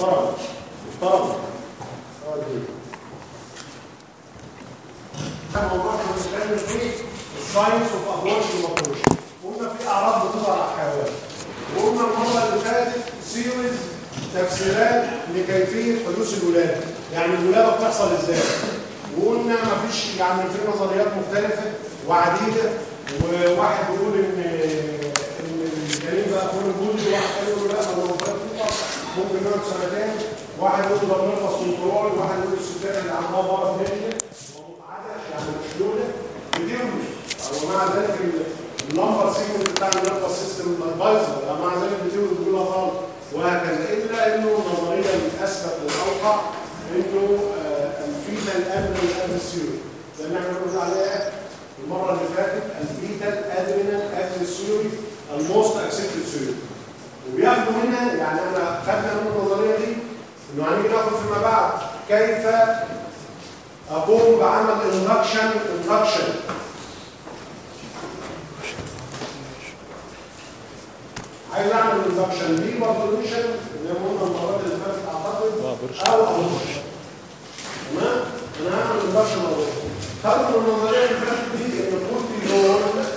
مفترض مفترض الموضوع اللي بنتكلم فيه ال signs of abortion و abortion قلنا في أعراض بتظهر على الحيوان. وقلنا المرة اللي فاتت theories تفسيرات لكيفية حدوث الولادة. يعني الولادة بتحصل إزاي؟ وقلنا مفيش يعني في نظريات مختلفة وعديدة وواحد بيقول إن الجنين بقى كل جولد واحد تاني يقول لا ده لو بقى ممكن يقعد سنتين. واحد يقول ده بنرفض كنترول واحد يقول الستات اللي عندها مرض نيجي ومتعدش يعني مش دولة بتولد ومع ذلك اللمبر سيجمنت بتاع النرفس سيستم بايظه مع ذلك بتولد بيقولها غلط وهكذا إلا إنه نظريا الاثبت والاوقع إنه الفيتال ادرينال ادريسيوري زي ما إحنا قلنا عليها المرة اللي فاتت ال fetal adrenal theory ال most accepted theory وبياخدوا منها يعني أنا خدنا من النظرية دي إنه هنيجي ناخد فيما بعد كيف أقوم بعمل induction induction عايز أعمل induction of parturition زي ما قلنا المرات اللي فاتت أعتقد. أو abortion تمام؟ أنا هعمل induction أو خدوا من النظرية اللي فاتت دي ان الكورتيزون الكورتيزول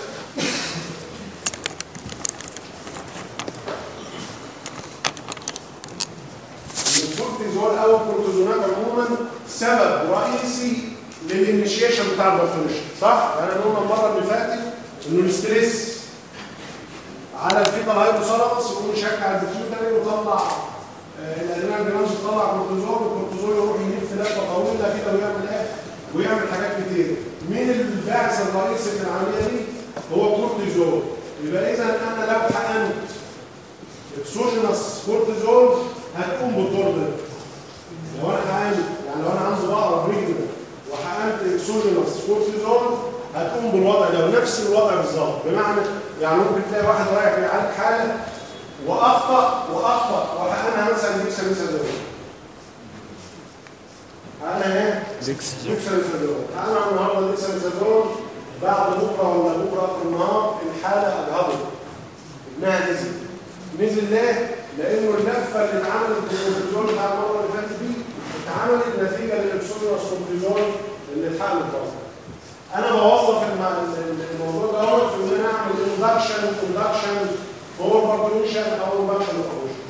أو الكورتيزونات عموما سبب رئيسي للإنيشيشن بتاع ال parturition صح؟ يعني قلنا المره اللي فاتت إنه ال stress على ال fetal hypothalamus يقوم يشجع ال pituitary ويطلع ال adrenal gland يطلع كورتيزول والكورتيزول يروح يلف لفة طويلة كده ويعمل إيه؟ ويعمل حاجات كتير مين الباعث الرئيسي في العملية دي؟ هو الكورتيزول يبقى إذا أنا لو حقنت exogenous كورتيزول هتقوم بالدور ده لو أنا حقنت يعني لو أنا عندي بقره pregnant وحقنت exogenous كورتيزول هتقوم بالوضع ده ونفس الوضع بالظبط. بمعنى يعني ممكن تلاقي واحد رايح بيعالج حاله وأخطأ وأخطأ وحقنها مثلا ديكساميثازون حقنها إيه؟ ديكساميثازون حقنها النهارده ديكساميثازون بعد بكرة ولا بكرة في النهار الحالة اجهضت ابنها نزل نزل ليه؟ لأنه اللفة اللي اتعملت بالكورتيزون بتاع المرة اللي فاتت دي اتعملت نتيجه لل exogenous كورتيزون اللي اتحقن بره أنا بوظف الموضوع ده في إن أنا أعمل induction induction of parturition أو induction of abortion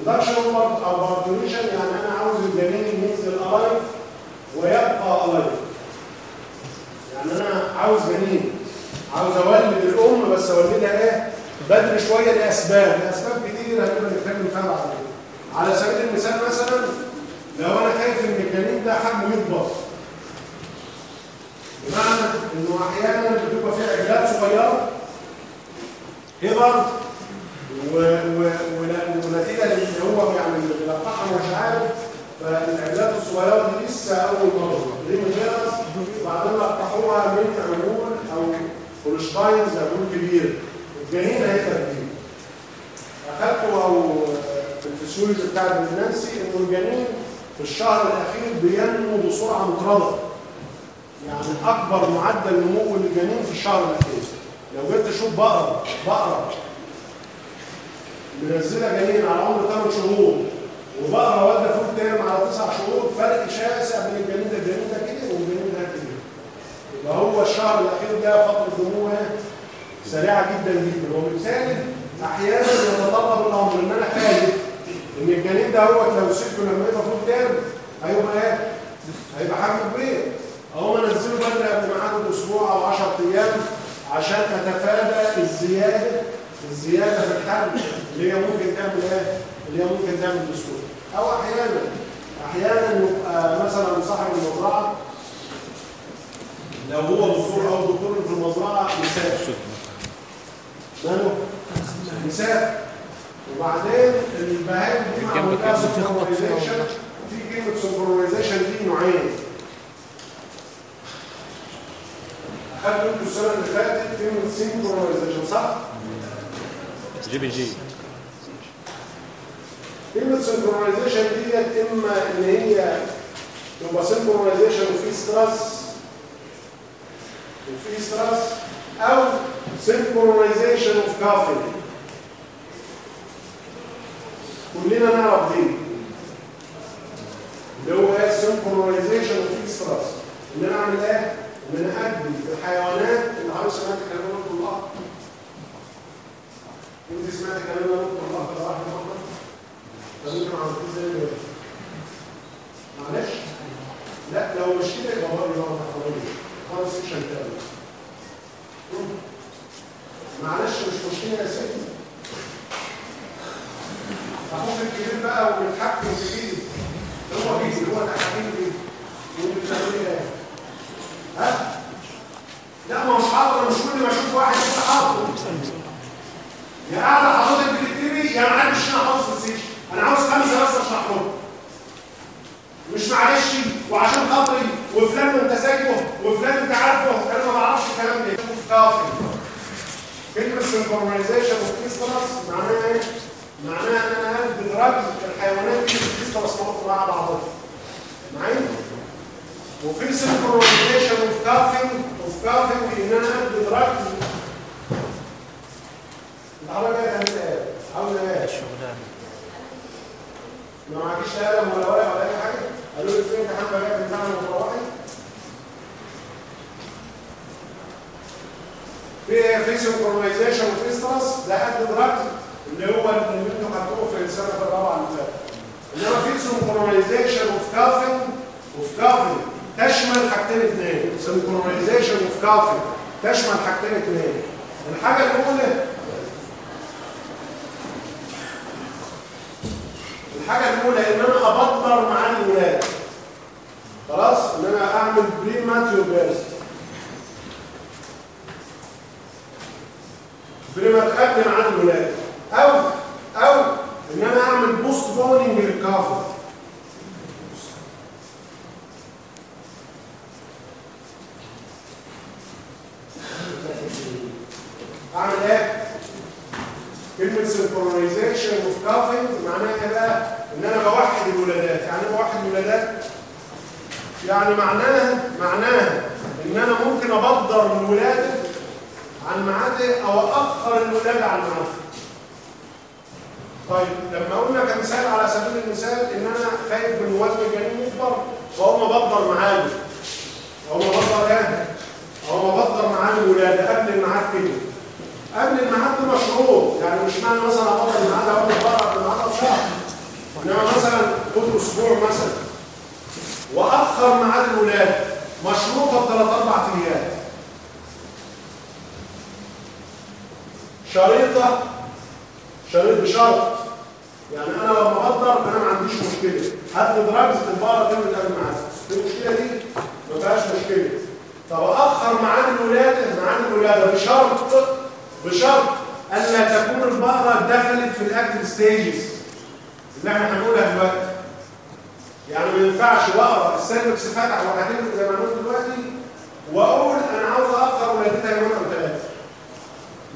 induction of parturition يعني أنا عاوز الجنين ينزل alive ويبقى alive يعني أنا عاوز جنين عاوز أولد الأم بس أولدها إيه؟ بدري شوية لأسباب. لأسباب كتير هنبقى نتكلم فيها بعد كده على سبيل المثال مثلا لو أنا خايف إن الجنين ده حجمه يكبر. بمعنى إنه أحيانا بتبقى فيه عجلات صغيرة هبر ونتيجة لإن هو يعني بيلقحها مش عارف فالعجلات الصغيرة دي لسه أول مرة. دي من وبعدين لقحوها من عمول أو هولشتاين زي عمول كبير. الجنين هيبقى كبير أخدته أو في الفسيولوجي بتاع البريجنانسي إنه الجنين في الشهر الأخير بينمو بسرعة مطردة. يعني أكبر معدل نمو للجنين في الشهر الأخير. لو جيت تشوف بقرة بقرة منزلة جنين على عمر 8 شهور وبقرة والده فوق تام على 9 شهور فرق شاسع بين الجنين ده الجنين ده كده والجنين ده كده يبقى هو الشهر الأخير ده فتره نمو سريعة جدا جدا. وبالتالي أحيانا يتطلب الأمر إن أنا خايف إن الجنين ده هو لو سبته لما يبقى فوق تام هيبقى إيه؟ هيبقى حجمه كبير اهو أنزله بدري قبل ميعاد باسبوع أو 10 أيام عشان اتفادى الزيادة الزيادة في الحمل اللي هي ممكن تعمل إيه؟ اللي هي ممكن تعمل بسهوله أو أحيانا أحيانا مثلا صاحب المزرعة لو هو دكتور أو دكتور في المزرعة مسافر ماله؟ مسافر وبعدين البهائم دي معمول لها سنكرونايزيشن في كلمه سنكرونايزيشن دي نوعين. اخدت أنتوا السنة اللي فاتت كلمه سينكرونايزيشن صح؟ جي بي جي. كلمه سينكرونايزيشن ديت إما إن هي تبقى سينكرونايزيشن وفي ستريس وفي ستريس أو سينكرونايزيشن اوف كافينج كلنا نعرف دي اللي هو إيه؟ سينكرونايزيشن اوف اكستراس ان أنا أعمل إيه؟ ان أنا أدي الحيوانات اللي عاوز سمعت كلام نقطه الله. إنت سمعت كلام نقطه الله؟ كده واحدة طب أنت ما عملتوش زي دلوقتي معلش. لا لو مش كده يبقى هو اللي هو تحولي خالص سيكشن تاني. معلش مش مشكلة يا سيدي. أخوك الكبير بقى في ايدي هو بيجي هو تحكيم فيه وانت بتعمل إيه ها؟ لا ما مش حاضر. مش كل ما أشوف واحد كده حاضر. يا قاعدة حضرتك بتكتبي يا حدش هنا حافظ في السيكشن أنا عاوز خمسة بس أشرح لهم. مش معلش وعشان خاطري وفلان انت سايبه وفلان أنت عارفه. أنا ما بعرفش الكلام ده. كافي كلمه سنكرونايزيشن وكريستالس معناها إيه؟ معناها أن أنا هدي دراج الحيوانات دي كريستالس مع بعضها معايا؟ وفي سنكرونايزيشن اوف كافينج اوف كافينج إن أنا ادي دراج العربية كانت إيه؟ عاوزة إيه؟ شغلانه ما معكيش قلم ولا ورقة ولا أي حاجة قالوا لي فين امتحان بقى بتاعنا وتروحي في في سنكرونايزيشن وفي سترس ده دراج اللي هو اللي أنتوا خدتوه في السنة الرابعة اللي فاتت. انما في سنكرونايزيشن اوف كافين اوف كافين تشمل حاجتين اثنين سنكرونايزيشن اوف كافين تشمل حاجتين اثنين الحاجة الأولى الحاجة الأولى إن أنا أبطر مع الولاد. خلاص؟ إن أنا أعمل بري ماتيو بيرس بري مات قبل مع الولاد. أو أو إن أنا أعمل بوست بونينج للكافر أعمل إيه؟ كلمة synchronization of calving معناها إيه بقى؟ إن أنا بوحد الولادات، يعني إيه بوحد الولادات؟ يعني معناها معناها إن أنا ممكن أبدر الولادة عن ميعادها أو اخر الولادة عن ميعادها. طيب لما قلنا كمثال على سبيل المثال إن أنا خايف من وزن الجنين يكبر فهم ببدر ميعاده. هم ببدر إيه؟ هم ببدر ميعاد الولاده قبل الميعاد كده. قبل الميعاد ده مشروط يعني مش معنى مثلا اقرب الميعاد أقول لك قبل الميعاد بشهر إنما مثلا خد أسبوع مثلا وأخر ميعاد الولادة مشروطه بثلاث أربع أيام شريطة شريط بشرط. يعني أنا لما بقدر أنا ما عنديش مشكلة. هات دراجز البقره تولد قبل الميعاد المشكلة دي؟ ما فيهاش مشكلة. طب أخر ميعاد الولادة؟ ميعاد الولادة. بشرط بشرط الا تكون البقرة دخلت في ال active stages اللي إحنا هنقولها دلوقتي. يعني ما ينفعش بقرة ال cervix فتح وهتولد زي ما هنقول دلوقتي وأقول أنا عاوز اخر ولادتها يومين أو ثلاثة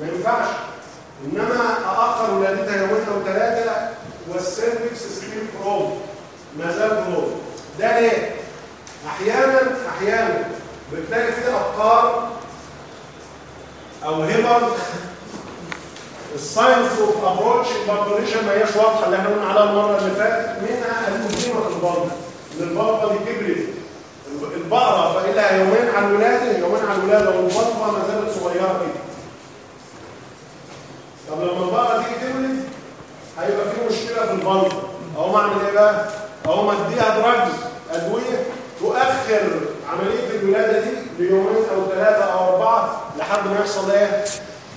ما ينفعش انما اخر ولادتها يومين أو ثلاثة والسيرفكس ستيل بروب ما زال بروب ده ليه؟ أحيانا أحيانا بتلاقي في ابقار أو هيبر الساينس اوف ابروتش البابوليشن ما هياش واضحة اللي إحنا قلنا عليها المرة اللي فاتت. منها المسلمه البلطه إن البلطه دي كبرت. البقرة فاقي لها يومين على الولادة يومين على الولادة والبلطه ما زالت صغيرة كده. طب لما البقرة تيجي تولد هيبقى في مشكلة في البلطه اقوم اعمل إيه بقى؟ اقوم اديها دراجز ادويه تؤخر عملية الولادة دي ليومين أو ثلاثة أو أربعة لحد ما يحصل إيه؟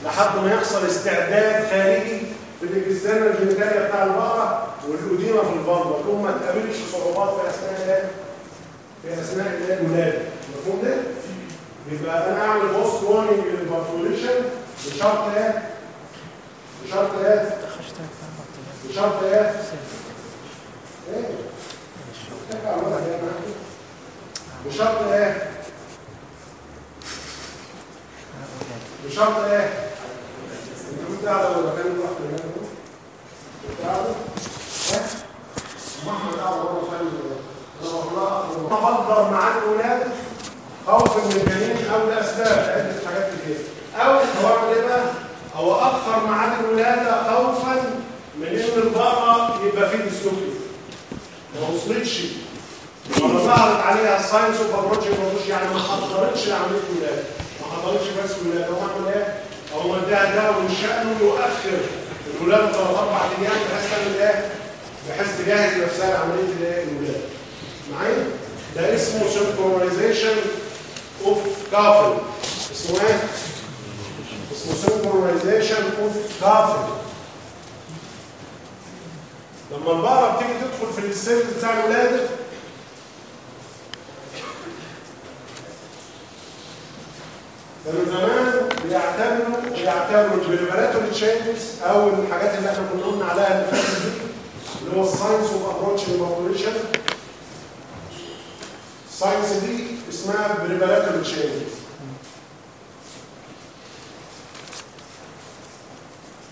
لحد ما يحصل استعداد خارجي في الاجزانه الجينيتاليه بتاع البقرة والاديمه في البلطه ثم ما تقابلش صعوبات في أثناء إيه؟ في أثناء الايه؟ الولادة مفهوم ده؟ يبقى أنا أعمل postponing لل parturition بشرط إيه؟ بشرط إيه؟ بشرط إيه؟ إيه؟ اتكل على الوضع يا معلم. بشرط إيه؟ بشرط إيه؟ ورا خالد أنا والله افضل مع الولاده خوفا من الجنين أو لاسباب عده حاجات كتير أو هو إيه؟ أو اخر ميعاد الولاده خوفا من إن البقرة يبقى فيه dystocia ما وصلتش ولا ظهرت عليها ال signs of approach يعني ما حضرتش لعمليه الولاده ما حضرتش بس الولاده هو عمل إيه؟ هو اداها دواء من شانه يؤخر الولاده ثلاث أربع أيام بحيث تعمل إيه؟ بحيث تجهز نفسها لعملية؟ الولاده معايا؟ ده اسمه synchronization of calving اسمه إيه؟ اسمه synchronization of calving لما البقرة بتيجي تدخل في السيل بتاع الولادة كانوا زمان بيعتبروا بيعتبروا ال preparatory changes أو الحاجات اللي إحنا كنا قلنا عليها اللي فاتت دي اللي هو ال signs of approach لل parturition ال signs دي اسمها preparatory changes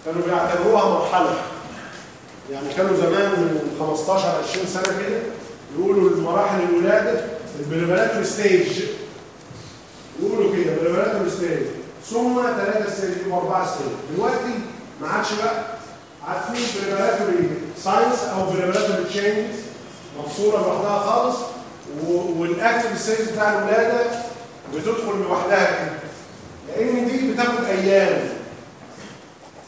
كانوا بيعتبروها مرحلة. يعني كانوا زمان من 15 20 سنة كده يقولوا المراحل الولادة ال preparatory stage يقولوا كده preparatory stage ثم ثلاثة stage يبقوا أربعة stage. دلوقتي ما عادش بقى. عاد في preparatory signs أو preparatory changes مفصولة لوحدها خالص. وال active stage بتاع الولادة بتدخل لوحدها كده. لأن دي بتاخد أيام.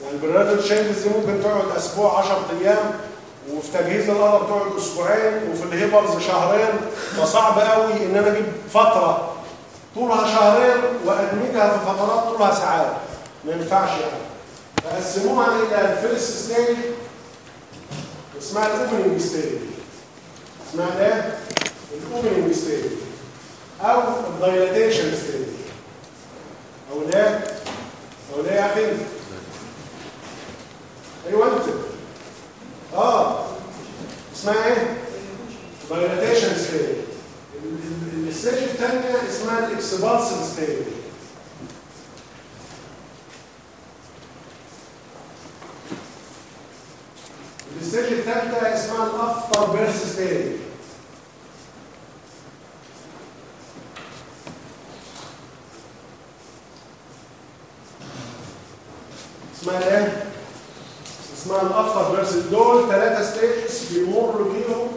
يعني ال preparatory changes دي ممكن تقعد أسبوع 10 أيام وفي تجهيز ال udder تقعد أسبوعين وفي ال heifers شهرين؟ فصعب قوي إن أنا أجيب فترة طولها شهرين وأدمجها في فترات طولها ساعات. ما ينفعش يعني. فقسموها إلى ال first stage. اسمها ال opening stage. اسمها إيه؟ ال opening stage. أو ال dilatation stage. أو الايه؟ أو الايه يا أخي؟ أيوه انت آه اسمها إيه dilatation stage ال stage الثانية اسمها ال expulsive stage ال stage الثالثه اسمها ال afterbirth stage اسمها إيه اسمها ال afterbirth دول ثلاثة stages بيمر بيهم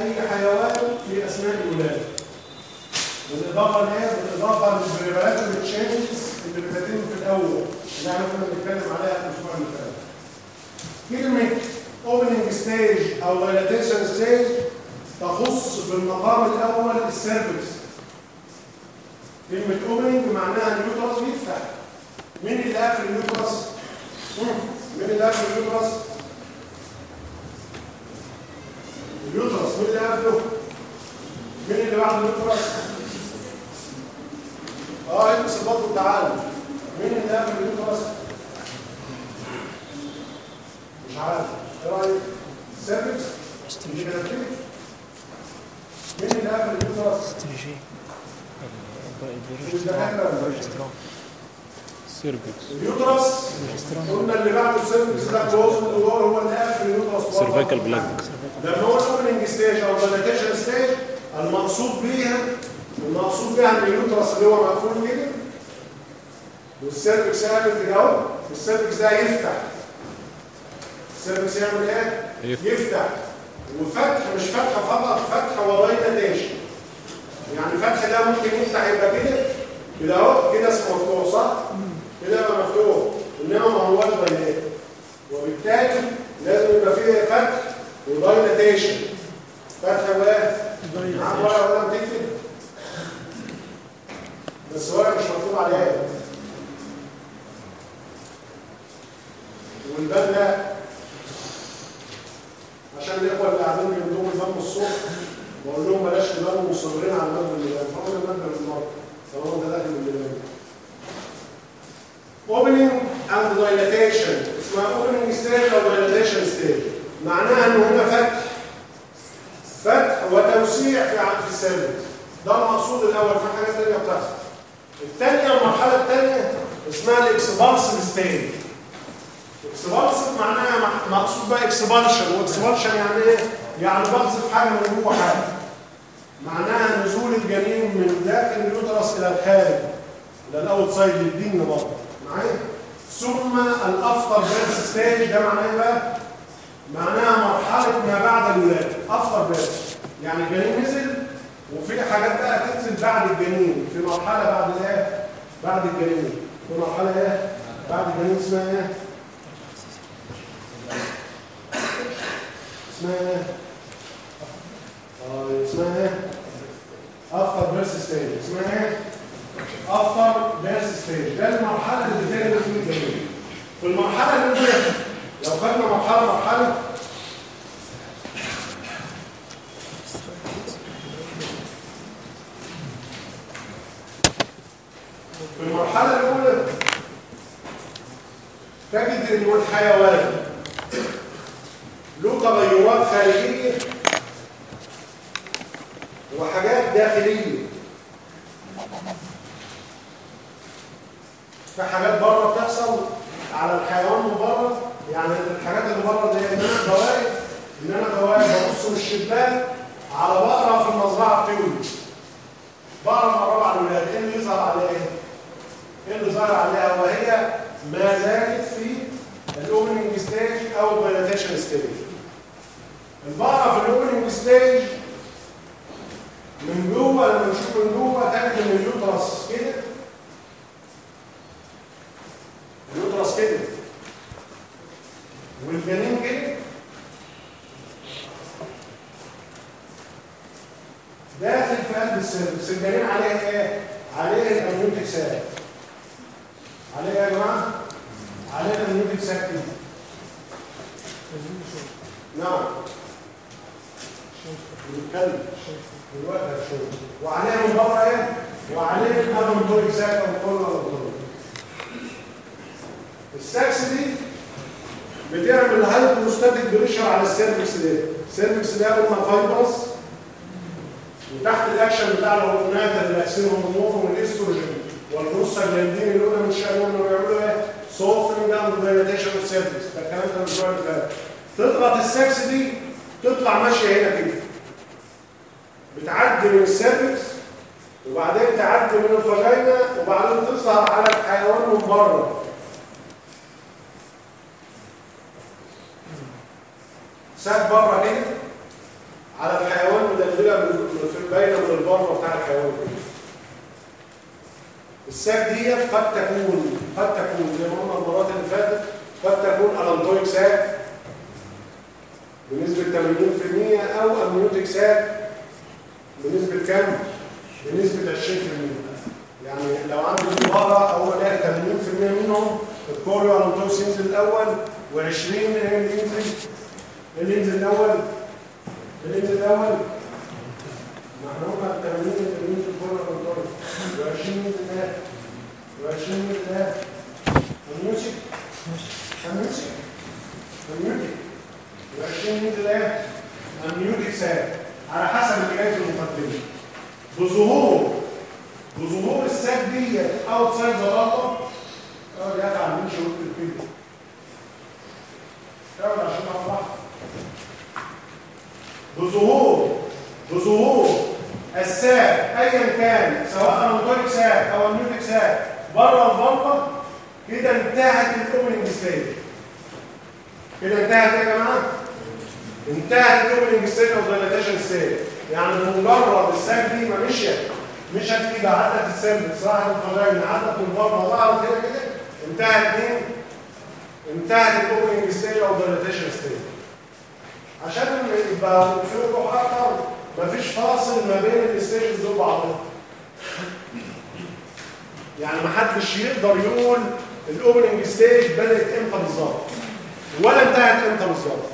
أي حيوان في اثناء الولاده بالإضافة لايه بالإضافة لل preparatory changes اللي بتتم في الأول اللي إحنا كنا بنتكلم عليها الأسبوع اللي فات. كلمة opening stage أو dilatation stage تخص في المقام الأول ال cervix كلمة opening معناها ال uterus بيفتح مين اللي قافل ال uterus؟ مين اللي قافل ال uterus؟ ال uterus مين اللي قافله؟ مين اللي بعد ال uterus؟ آه البس البطن وتعالى مين اللي قافل ال uterus؟ مش عارف إيه رايك؟ cervix؟ مين اللي قافل ال uterus؟ استرجي الدكاتره cervix ال uterus قلنا اللي بعده ال cervix ده close the door هو اللي قافل ال uterus cervical plug لما هو ال opening stage أو ال dilatation stage المقصود بيها المقصود بيها إن ال uterus اللي هو مقفول كده. وال cervix قافل كده أهو. وال cervix ده يفتح. ال cervix يعمل إيه؟ يفتح. يفتح. وفتح مش فتحة فقط فتح و dilatation يعني فتح ده ممكن يفتح يبقى كده. كده أهو كده اسمه مفتوح صح؟ كده يبقى مفتوح. إنما ما هوش دايلات وبالتالي لازم يبقى فيه فتح ودايلاتيشن فتح وايه؟ معاك ورقه ولا بتكتب؟ بس ورقه مش مكتوب عليها والباب لا عشان الإخوة اللي قاعدين بيمدوا الباب الصبح بقول لهم بلاش تبانوا مصرين على المبنى اللي بان فقول المبنى بالمرة طالما انت داخل اللي opening and dilatation اسمها opening stage أو dilatation stage. معناها ان هنا فتح فتح وتوسيع في ع- في ال cervix ده المقصود الأول في حاجة ثانية بتحصل. الثانية المرحلة الثانية اسمها ال expulsive stage expulsive معناها مع- مقصود بقى expulsion و expulsion يعني إيه؟ يعني بقذف حاجة من جوه حاجة. معناها نزول الجنين من داخل ال uterus إلى الخارج إلى ال outside للدنيا برضه. معايا. ثم ال after birth stage ده معناه إيه بقى؟ معناها مرحلة ما بعد الولادة. after birth. يعني الجنين نزل وفي حاجات بقى تنزل بعد الجنين في مرحلة بعد الإيه؟ بعد الجنين في مرحلة إيه؟ بعد الجنين اسمها إيه؟ اسمها إيه؟ آه اسمها إيه؟ after birth stage. اسمها إيه؟ after birth stage ده المرحلة اللي فيها الجنين في المرحلة الاولى لو خدنا مرحلة مرحلة. في المرحلة الأولى تجد إن الحيوان له تغيرات خارجية وحاجات داخلية. في حاجات بره بتحصل على الحيوان من بره. يعني الحاجات اللي بره دي إن أنا بواقف إن أنا بواقف ببص من الشباك على بقرة في المزرعة بتولد بقرة مقربة على الولاد. إيه اللي يظهر عليها إيه؟ اللي ظهر عليها؟ وهي ما زالت في ال opening stage أو ال dilatation stage البقرة في ال opening stage من جوه لما نشوف من جوه تجد ان ال uterus كده؟ ال uterus كده. والجنين كده. داخل في قلب ال cervix الجنين عليه إيه؟ عليه ال amniotic sac عليه إيه يا جماعة؟ عليه ال amniotic sac كده نعم. بنتكلم. دلوقتي هتشوف وعليه من إيه؟ وعليه ال amniotic sac أو كله ال sacs دي بتعمل hydrostatic pressure على ال cervix ده. ال cervix ده قلنا fibers وتحت الأكشن بتاع الهرمونات ال relaxin hormone وال estrogen وال prostaglandin اللي قلنا من شوية إنهم بيعملوا إيه؟ softening and dilatation of cervix ده الكلام ده الأسبوع اللي فات تضغط ال sacs دي تطلع ماشية هنا كده. بتعدي من ال cervix وبعدين تعدي من ال vagina وبعدين تظهر على الحيوان من بره. sac بره كده على الحيوان مدلدله الباينه من ال vulva بتاع الحيوان كده. ال sac ديت قد تكون قد تكون زي ما قلنا المرات اللي فاتت قد تكون allantoic sac بنسبة 80% أو amniotic sac بنسبة كام؟ بنسبة 20% يعني لو عندي بقره اول الاقي 80% منهم الكوريو الانتويك ينزل الأول و20 ينزل ينزل الأول. ينزل الأول. إحنا قلنا 80 اللي ينزل كله كنترول و20 ينزل إيه و20 ينزل إيه الميوزك الميوزك الميوزك و20 ينزل إيه الميوزك ساب على حسب في المقدمة. بظهور. بظهور ال sac ديت outside the آه تعالى نمشي ونكتب كده كمل عشان اوضح بظهور بظهور ال sac ايا كان سواء allantoic sac أو amniotic sac بره ال vulva كده انتهت ال opening stage كده انتهت يا جماعة؟ انتهت ال opening stage أو dilatation stage يعني بمجرد ال sac دي ما مشيت مشت كده عدت ال cervix راحت ال vagina عدت من بره ظهرت كده كده. انتهت مين؟ انتهت ال opening stage أو dilatation stage عشان يبقى في وضوح أكتر مفيش فاصل ما بين ال stages دول بعضهم يعني محدش يقدر يقول ال opening stage بدأت إمتى بالظبط. ولا انتهت إمتى بالظبط.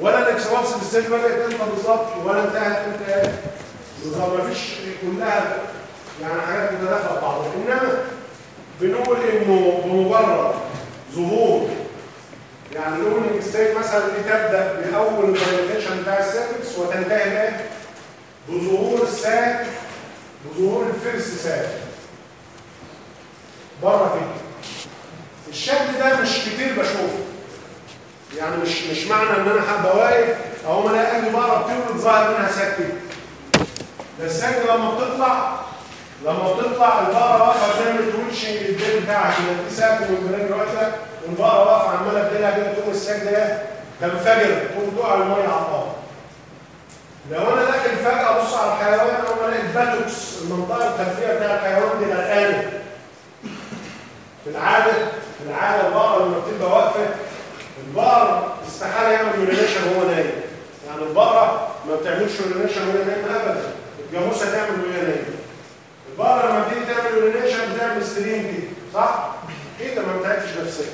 ولا ال expulsive stage بدأت إمتى بالظبط ولا انتهت إمتى بالظبط. مفيش كلها يعني حاجات متداخلة بعضها. إنما بنقول إنه بمجرد ظهور يعني ال opening stage مثلا دي تبدأ بأول ال presentation بتاع ال cervix وتنتهي بايه؟ بظهور ال sac بظهور ال first sac بره كده. الشكل ده مش كتير بشوفه. يعني مش مش معنى إن أنا حابه واقف أو ما الاقي بقره بتولد ظاهر منها sac كده ده ال sac لما بتطلع لما بتطلع البقرة واقفه تعمل twitching الديل بتاعها كده في sac والبرين واقفه والبقره واقفة عماله تديلها كده تقوم ال sac ده تنفجر تقوم تقع المية على الأرض لو أنا داخل فجأة أبص على الحيوان اقوم الاقي ال buttocks المنطقة الخلفيه بتاع الحيوان دي غرقانه في العادة في العادة البقرة لما بتبقى واقفة البقر استحالة يعمل urination وهو نايم. يعني البقرة ما بتعملش urination وهي نايمة ابدا. الجاموسة تعمل وهي نايمة. البقرة لما تيجي تعمل urination بتعمل stream كده صح؟ كده ما بتعرفش نفسها.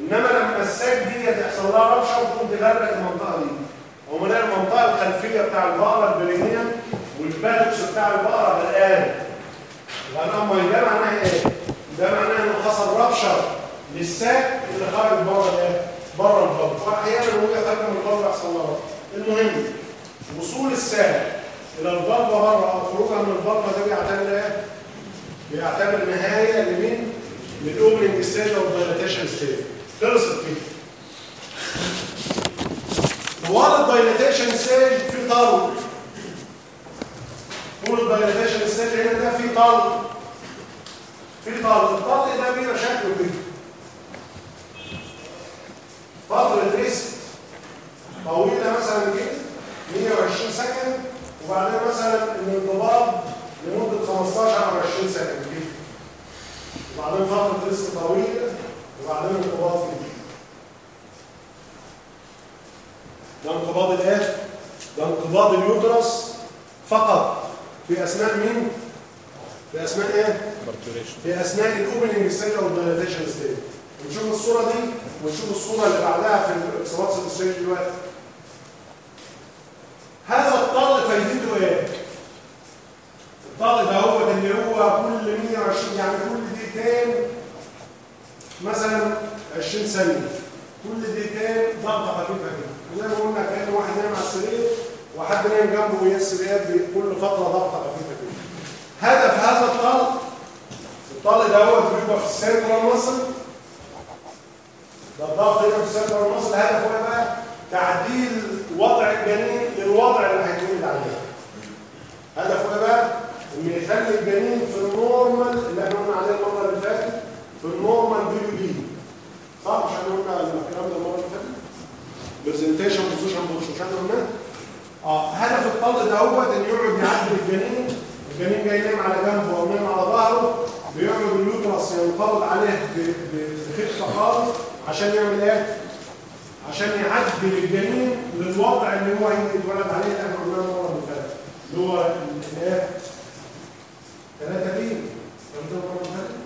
إنما لما ال sac دي تحصل لها rupture وتقوم تغرق المنطقة دي ده المنطقة الخلفية بتاع البقرة ال perineum وال buttocks بتاع البقرة غرقان غرقان ميه ده معناها إيه؟ ده معناه إنه حصل rupture لل sac اللي خارج بره الايه؟ بره ال vulva وأحيانا وهي خارجه من ال vulva يحصل لها rupture المهم وصول ال sac إلى ال vulva بره أو خروجها من ال vulva ده بيعتبر إيه؟ بيعتبر نهاية لمين؟ لل opening stage أو ال dilatation stage خلصت كده طوال ال dilatation stage في طول ال dilatation stage هنا ده في طلق في طلق الطلق ده بيبقى شكله كده فترة rest طويلة مثلا كده 120 second وبعدين مثلا الانقباض لمدة 15 أو 20 second كده. وبعدين فترة rest طويلة. وبعدين انقباض ده انقباض الايه؟ ده انقباض ال uterus فقط في أثناء مين؟ في أثناء إيه؟ في أثناء ال opening stage أو ال dilatation stage نشوف الصورة دي ونشوف الصورة اللي بعدها في ال expulsive stage دلوقتي هذا الطلق فايدته إيه؟ الطلق ده هو اللي هو كل 120 يعني كل دقيقتين مثلا 20 ثانية. كل دقيقتين ضغطه خفيفه كده. زي ما قلنا كأن واحد نايم على السرير وحد نايم جنبه ويسر يد كل فترة ضغطه خفيفه كده. هدف هذا الطلق الطلق ده هو بيبقى في ال circular muscle. ده الضغط هنا في ال circular muscle الهدف هو بقى تعديل وضع الجنين للوضع اللي هيتولد عليه. هدفه إيه بقى؟ ان يخلي الجنين في ال normal اللي إحنا قلنا عليه المرة اللي فاتت في ال normal P صح؟ مش إحنا قلنا الكلام ده المره اللي فاتت presentation position مش إحنا قلنا آه هدف الطلق ده هو إن يقعد يعدل الجنين. الجنين جاي نايم على جنبه أو نايم على ظهره. بيقعد ال uterus ينقبض عليه بخفة خالص عشان يعمل إيه؟ عشان يعدل الجنين للوضع اللي هو يتولد عليه اللي إحنا قلناه المره اللي فاتت اللي هو الايه؟ 3 بي قلت المره اللي فاتت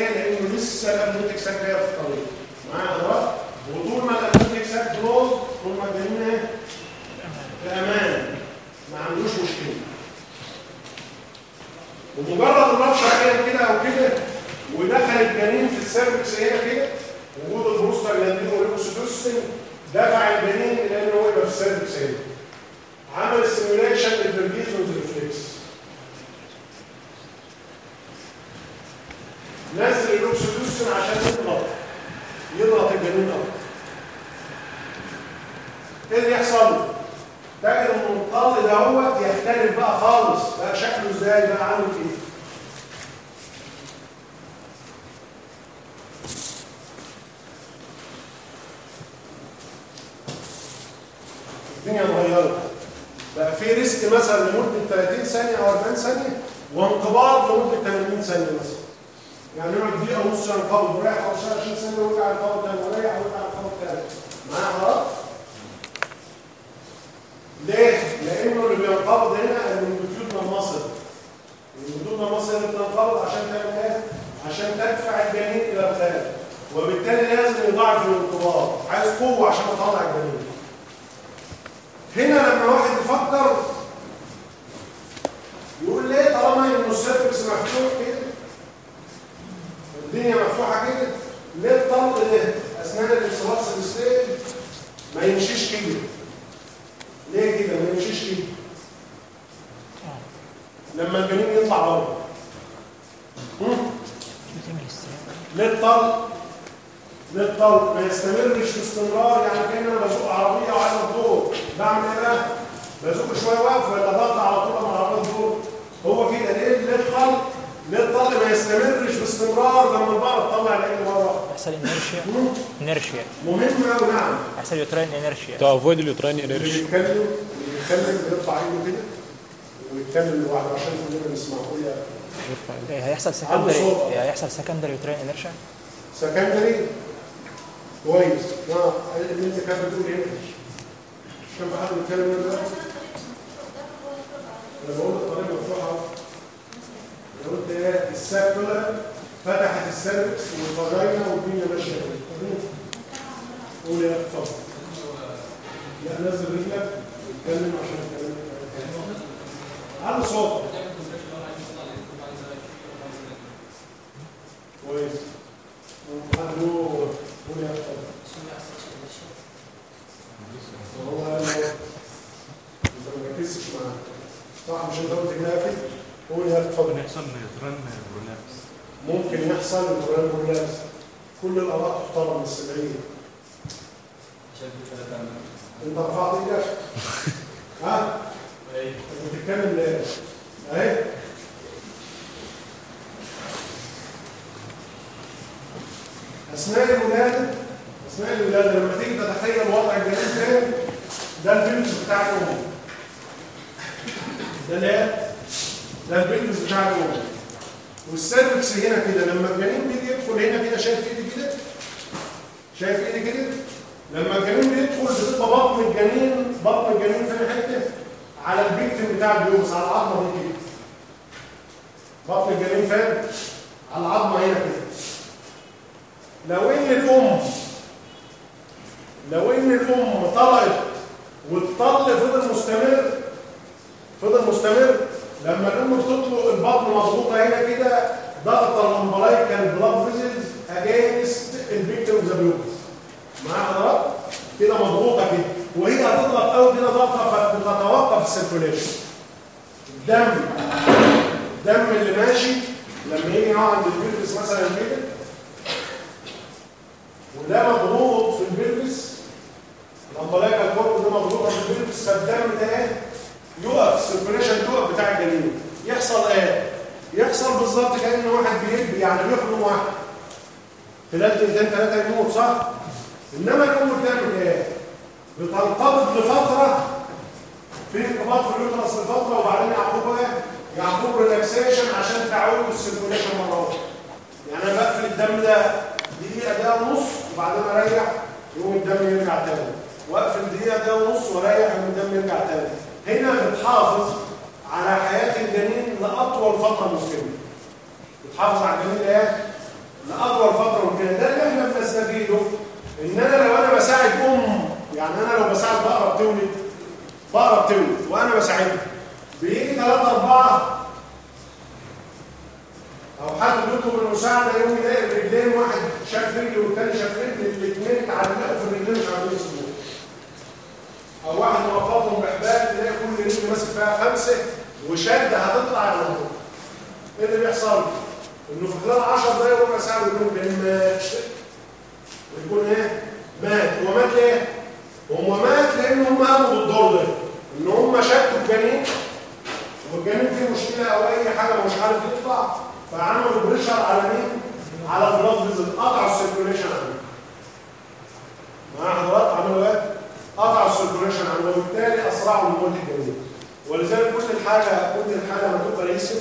ليه لأنه لسه ال amniotic sac جاية في الطريق. معايا حضرتك وطول ما ال amniotic sac closed طول ما الجنين إيه في أمان ما عندوش مشكلة. ومجرد ال rupture هي كده أو كده ودخل الجنين في ال cervix هنا كده وجود ال prostaglandin وال oxytocin دفع الجنين إلى انه هو يبقى في ال cervix هنا عمل stimulation لل Ferguson's reflex نزل ال oxytocin عشان يضغط. يضغط الجنين أكتر. إيه اللي يحصل؟ تجد المنظر دوت يختلف بقى خالص. بقى شكله إزاي؟ بقى عامل إيه؟ الدنيا اتغيرت. بقى في rest مثلا لمدة 30 ثانية أو 40 ثانية وانقباض لمدة 80 ثانية مثلا. يعني يقعد دقيقه ونص ينقبض ويريح 25 ثانية ويرجع ينقبض تاني ويريح ويرجع ينقبض تاني معايا حضرتك؟ ليه؟ لأنه اللي بينقبض هنا ال longitudinal muscle ال longitudinal muscle اللي بتنقبض عشان تعمل إيه؟ عشان تدفع الجنين إلى الخارج وبالتالي لازم يضاعف الانقباض عايز قوة عشان اطلع الجنين هنا لما واحد يفكر يقول ليه طالما انه ال cervix مفتوح كده الدنيا مفتوحة كده ليه الطلق ده أثناء ال expulsive stage ما يمشيش كده. ليه كده؟ ما يمشيش كده. لما الجنين يطلع بره. ليه الطلق ليه الطلق ما يستمرش باستمرار يعني كان أنا بسوق عربية وعايز الدور بعمل إيه بقى؟ بزوق شوية واقف ولا ضغط على طول مع الدور هو كده ليه ليه الطلق ليه الطلق ما يستمرش باستمرار لما البقره تطلع العين بره؟ يحصل انيرشيا انيرشيا مهمه قوي نعم. يحصل يوترين انيرشيا to avoid اليوتراين اللي انرجي بيتكلم اللي بيتكلم بيرفع إيده كده ويتكلم لوحده عشان كلنا نسمعه هي هيحصل عنده سكندري صوت. هيحصل سكندري يوترين انيرشيا سكندري كويس. آه اللي انت كانت بتقول إيه؟ كان في حد بيتكلم من ده أنا بقول الطريق مفتوحة. قلت إيه؟ الساكولا فتحت السيرفكس والفاجينا والدنيا ماشية كده. قول يا اتفضل لا نزل رجلك واتكلم عشان الكلام على صوت كويس. وعنده هو يحفظ هو قال له انت ما ركزتش معاه. صح مش انت قلت جرافيك يحفظ ممكن يحصل ترن برولابس ممكن يحصل انترال برولابس كل الأراء تحترم من السبعين أنت رفعت إيدك؟ ها؟ أنت بتتكلم ليه؟ اهي أثناء الولادة أثناء الولادة لما تيجي تتخيل وضع الجنين فين ده البطن بتاع الام ده الايه ده البطن بتاع الأم. وال cervix هنا كده لما الجنين بيجي يدخل هنا كده شايف إيدي كده؟ شايف إيدي كده؟ لما الجنين بيدخل بتبقى بطن الجنين بطن الجنين فين حتة على البيكتم بتاع البيوس على العظمة دي كده. بطن الجنين فين؟ على العظمة هنا كده. لو إن الأم لو إن الأم طلعت والطل فضل مستمر فضل مستمر لما الام بتطلق البطن مضغوطه هنا كده ضغط ال umbilical blood vessels against ال pecten of the pubis معايا حضرتك؟ كده مضغوطه كده. وهي هتضغط قوي كده ضغطه فتتوقف ال circulation الدم الدم اللي ماشي لما يجي يقع عند ال pelvis مثلا كده. وده مضغوط في ال pelvis ال umbilical cord ده مضغوط في ال pelvis فالدم ده يقف ال circulation تقف بتاع الجنين. يحصل إيه؟ يحصل بالظبط كأن واحد بيجري يعني بيخنق واحد. خلال دقيقتين ثلاثة يموت صح؟ إنما الام بتعمل إيه؟ بتنقبض لفترة في انقباض في ال uterus لفترة وبعدين يعقبه إيه؟ يعقبه relaxation عشان تعود ال circulation مرة واحدة. يعني أنا بقفل الدم ده دقيقة دقيقه ونص وبعدين أريح يقوم الدم يرجع تاني. وأقفل دقيقة دقيقه ونص وأريح يقوم الدم يرجع تاني. هنا بتحافظ على حياة الجنين لأطول فترة ممكنة. بتحافظ على الجنين إيه لأطول فترة ممكنة. ده اللي إحنا بنستفيده. إن أنا لو أنا بساعد أم يعني أنا لو بساعد بقرة بتولد بقرة بتولد وأنا بساعدها بيجي ثلاثة أربعة. أو حد بيطلب المساعدة يوم يلاقي الرجلين واحد شاف رجل والتاني شاف رجل الاثنين اتعلقوا في الرجلين مش عارفين. أو واحد مربطهم بحبال تلاقي كل رجل ماسك فيها خمسة وشد هتطلع الهواء إيه اللي بيحصل؟ إنه في خلال 10 دقايق ربع ساعة بيكون كان مات ويكون إيه؟ مات هو مات ليه؟ هو مات لأن هم قاموا بالدور ده إن هم شدوا الجنين والجنين فيه مشكلة أو أي حاجة مش عارف يطلع فعملوا pressure على مين؟ على vessel قطعوا ال circulation عنه معايا حضرات عملوا إيه؟ قطعوا ال circulation عنه وبالتالي أسرعوا الموت الجنين ولذلك كل الحاجة كل الحاجة لما تبقى risk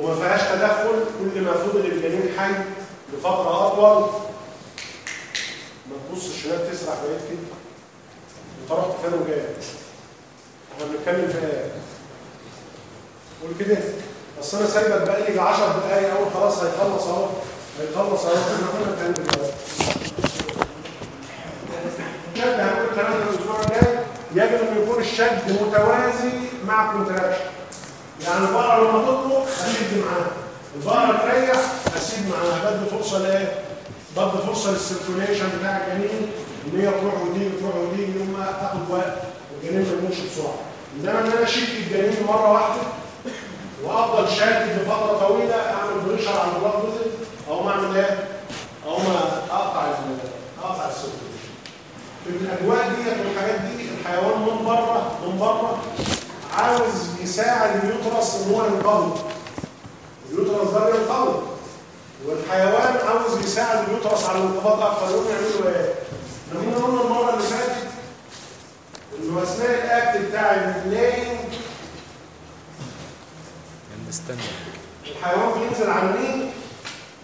وما فيهاش تدخل كل ما فضل الجنين حي لفترة أطول. ما تبصش هناك تسرح بعيد كده. أنت رحت فين وجاي؟ إحنا بنتكلم في إيه؟ قول كده. اصل أنا سايبك بقالي 10 دقايق أهو خلاص هيخلص أهو. هيخلص أهو. إحنا كنا بنتكلم يجب أن يكون الشد متوازي مع ال contraction يعني البقرة لما تطلق اشد معاها. البقرة تريح اسيب معاها. بدي فرصة لايه؟ بدي فرصة لل circulation بتاع الجنين إن هي تروح وتيجي تروح وتيجي يوم ما تاخد وقت. والجنين ما يموتش بسرعة. إنما إن أنا أشد الجنين مرة واحدة وأفضل شادد لفترة طويلة أعمل pressure على ال blood vessel أو ما أعمل إيه؟ أو ما اقطع أقطع ال circulation الأجواء ديت والحاجات دي الحيوان من بره من بره عاوز يساعد ال uterus ان هو ينقبض ال uterus ده ينقبض والحيوان عاوز يساعد ال uterus على الانقباض أكتر يقوم يعملوا إيه؟ إحنا قلنا المرة اللي فاتت انه اثناء ال act بتاع ال lying نستنى. الحيوان بينزل على النيل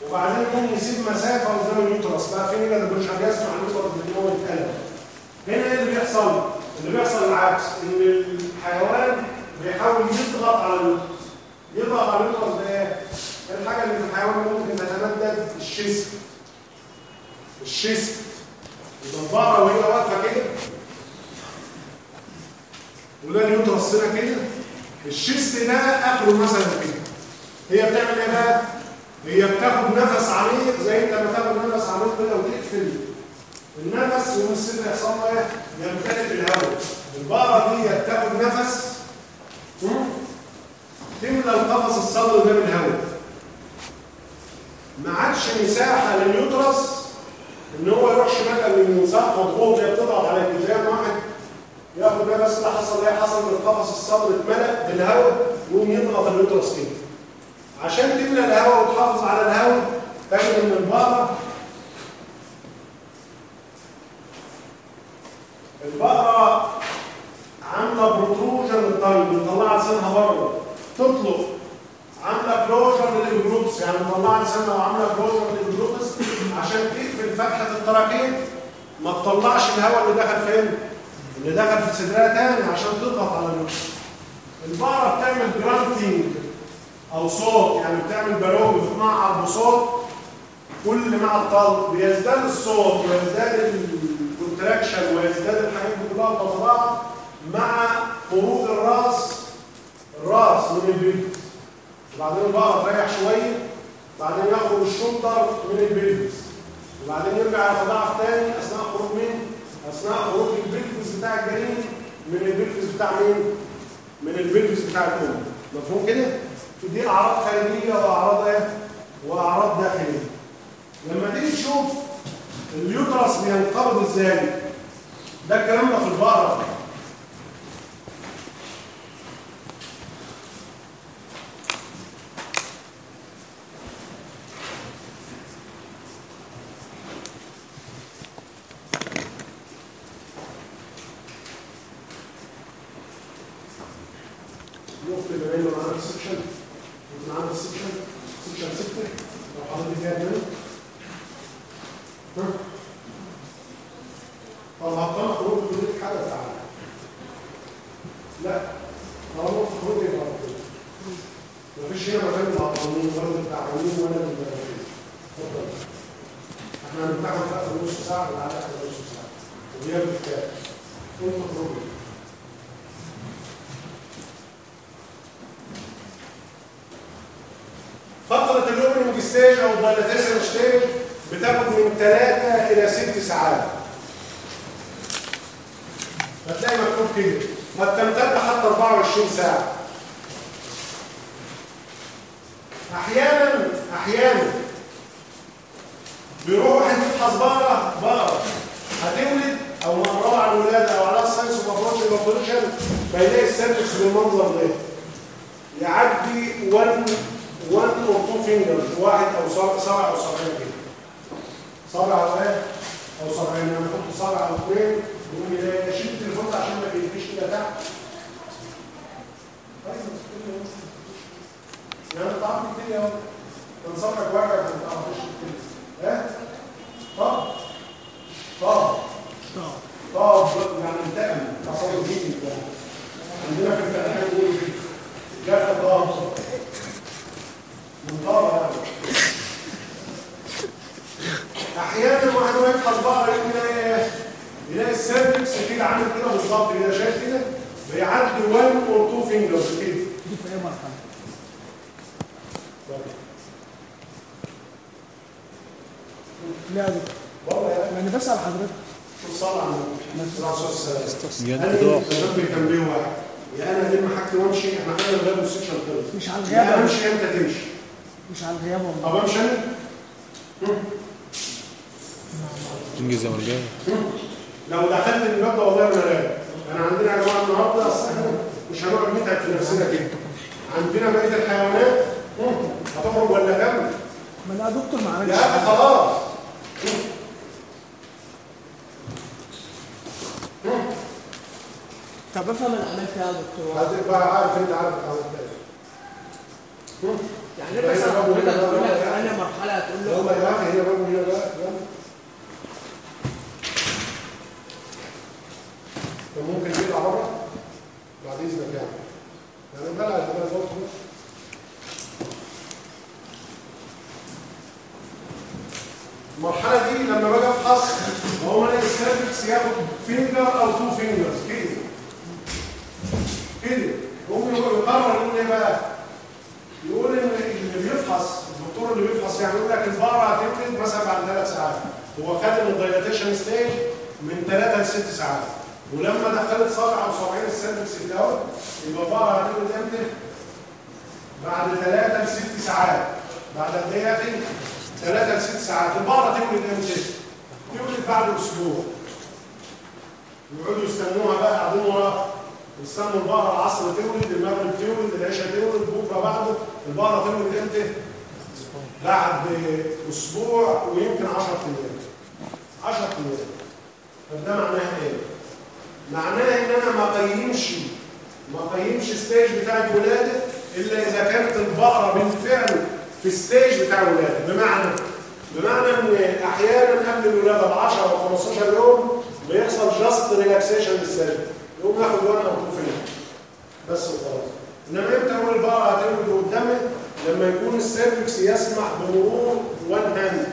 وبعدين يقوم يسيب مسافة قدام ال uterus بقى فين كده مش هيسمح لل uterus ان هو يتكلم هنا إيه اللي بيحصل؟ اللي بيحصل العكس إن الحيوان بيحاول يضغط على ال uterus يضغط على ال uterus بايه؟ الحاجة اللي في الحيوان ممكن تتمدد؟ ال chest. ال chest. البقره وهي واقفة كده. وده ال uterus هنا كده. ال chest ده آخره مثلا كده. هي بتعمل إيه بقى؟ هي بتاخد نفس عميق زي أنت لما تاخد نفس عميق كده وتقفل. النفس يقوم الصدر يحصل له إيه؟ يمتلئ بالهواء البقره دي بتاخد نفس؟ تملى القفص الصدري ده بالهواء ما عادش مساحة لليوترس إن هو يروح شمال أو يمين مضغوط هي بتضغط على الجزيره واحد. ياخد نفس كده حصل إيه حصل. ان القفص الصدري اتملأ بالهواء يقوم يضغط اليوترس كده. عشان تملى الهواء وتحافظ على الهواء تجد ان البقره البقرة عاملة بروتروجن للطيب مطلعه لسانها بره تطلق عاملة closure لل glottis يعني مطلعه لسانها وعاملة closure لل glottis عشان تقفل فتحة ال trachea. ما تطلعش الهواء اللي دخل فين؟ اللي دخل في صدرها تاني عشان تضغط على النفس. البقرة بتعمل grunting أو صوت يعني بتعمل بالون بتنعر بصوت كل مع الطلق بيزداد الصوت ويزداد ال contraction ويزداد دي كلها تتضاعف مع خروج الراس الراس من ال pelvis وبعدين البقره تريح شوية بعدين يخرج ال shoulder من ال pelvis وبعدين يرجع يتضاعف تاني أثناء خروج مين؟ أثناء خروج ال pelvis بتاع الجنين من ال pelvis بتاع مين؟ من ال pelvis بتاع الام مفهوم كده؟ دي أعراض خارجية وأعراض إيه؟ وأعراض داخلية لما تيجي تشوف ال uterus بينقبض إزاي ده الكلام ده في البقرة نقطة بما انه معانا ال section معانا ال section سكشن ستة لو حضرتك جاي منه ها طب هبطلنا خروج كلية حاجة تعالى لا طالما خروج يبقى كده مفيش هنا مكان للعطلانين ولا للتعبانين ولا للمدرسين اتفضل إحنا هنتعامل في اخر نص ساعة وتعالى اخر نص ساعة وغياب الكتاب أنتوا خروجوا فترة ال opening stage أو ال dilatation stage بتاخد من 3 إلى 6 ساعات. هتلاقي مكتوب كده قد تمتد حتى 24 ساعة. أحيانا أحيانا بيروح واحد يفحص بقرة بقرة. هتولد أو مقربة على الولادة أو على ال signs ومفروض ال operation فيلاقي ال cervix بالمنظر ده. يعدي 1 1 or 2 fingers واحد أو صابع أو صابعين كده. صابع أو إيه أو صابعين أنا بحط صابع أو اثنين يقول لي شيل التليفون ده عشان ما تجيبليش كده تحت. يعني. انت عارف كتير اهو كان صابعك واحد ما تعرفش ها طب طب طب يعني انتقم تصور جديد عندنا في الفلاحين بيقولوا كده جاء طب منطقة يعني أحيانا واحد ما يفحص بقرة يلاقي يلاقي السيرفكس كده عامل كده بالظبط كده شايف كده بيعدي 1 اور 2 فينجرز كده دي في اي مرحله لا يا دكتور والله يا يعني بسال حضرتك. شوف صلى على النبي أنا. النبي كان ليه واحد يا أنا الم حاجتي وامشي إحنا خدنا الغياب وال section خلص مش على يا الغياب. أمشي أنت تمشي. مش على الغياب والله. طب أمشي أنا؟ انجز يا مرجان لو دخلت الباب ده والله ما راجع. أنا عندنا يا جماعة النهارده أصل إحنا مش هنقعد نتعب في نفسنا كده. عندنا بقية الحيوانات. هتخرج ولا كم؟ ما لا يا دكتور ما يا أخي خلاص. طب افهم أنا عملت إيه يا دكتور. هتبقى عارف انت عارف عملت إيه. يعني أنا في انهي مرحله هتقول له يلا يا أخي هنا بقى هنا بقى طب ممكن تطلع بره بعد إذنك يعني. يعني بلع الدماغ ده المرحلة دي لما باجي أفحص هو أنا ال cervix ياخد finger أو two fingers كده. كده. هو يقرر يقول إيه بقى؟ يقول إن اللي بيفحص الدكتور اللي بيفحص يعني يقول لك البقرة هتفلت مثلا بعد ثلاث ساعات. هو خد ال dilatation stage من ثلاثة لست ساعات. ولما دخلت 77 ال cervix الأول يبقى البقرة هتفلت إمتى؟ بعد ثلاثة لست ساعات. بعد قد إيه يا أخي؟ ثلاثة لست ساعات البقره تولد إمتى؟ تولد بعد أسبوع يقعدوا يستنوها بقى قاعدين وراها يستنوا البقره العصر تولد المغرب تولد العشاء تولد بكرة بعده البقره تولد إمتى؟ بعد أسبوع ويمكن 10 أيام 10 أيام طب ده معناها إيه؟ معناها إن أنا ما اقيمش ما اقيمش stage بتاع الولاده إلا إذا كانت البقره بالفعل في stage بتاع الولاده بمعنى بمعنى إن أحيانا قبل الولادة ب 10 أو 15 يوم بيحصل just relaxation لل cervix يقوم ياخد one finger بس وخلاص. إنما إمتى أقول البقره هتولد قدامي؟ لما يكون ال cervix يسمح بمرور one hand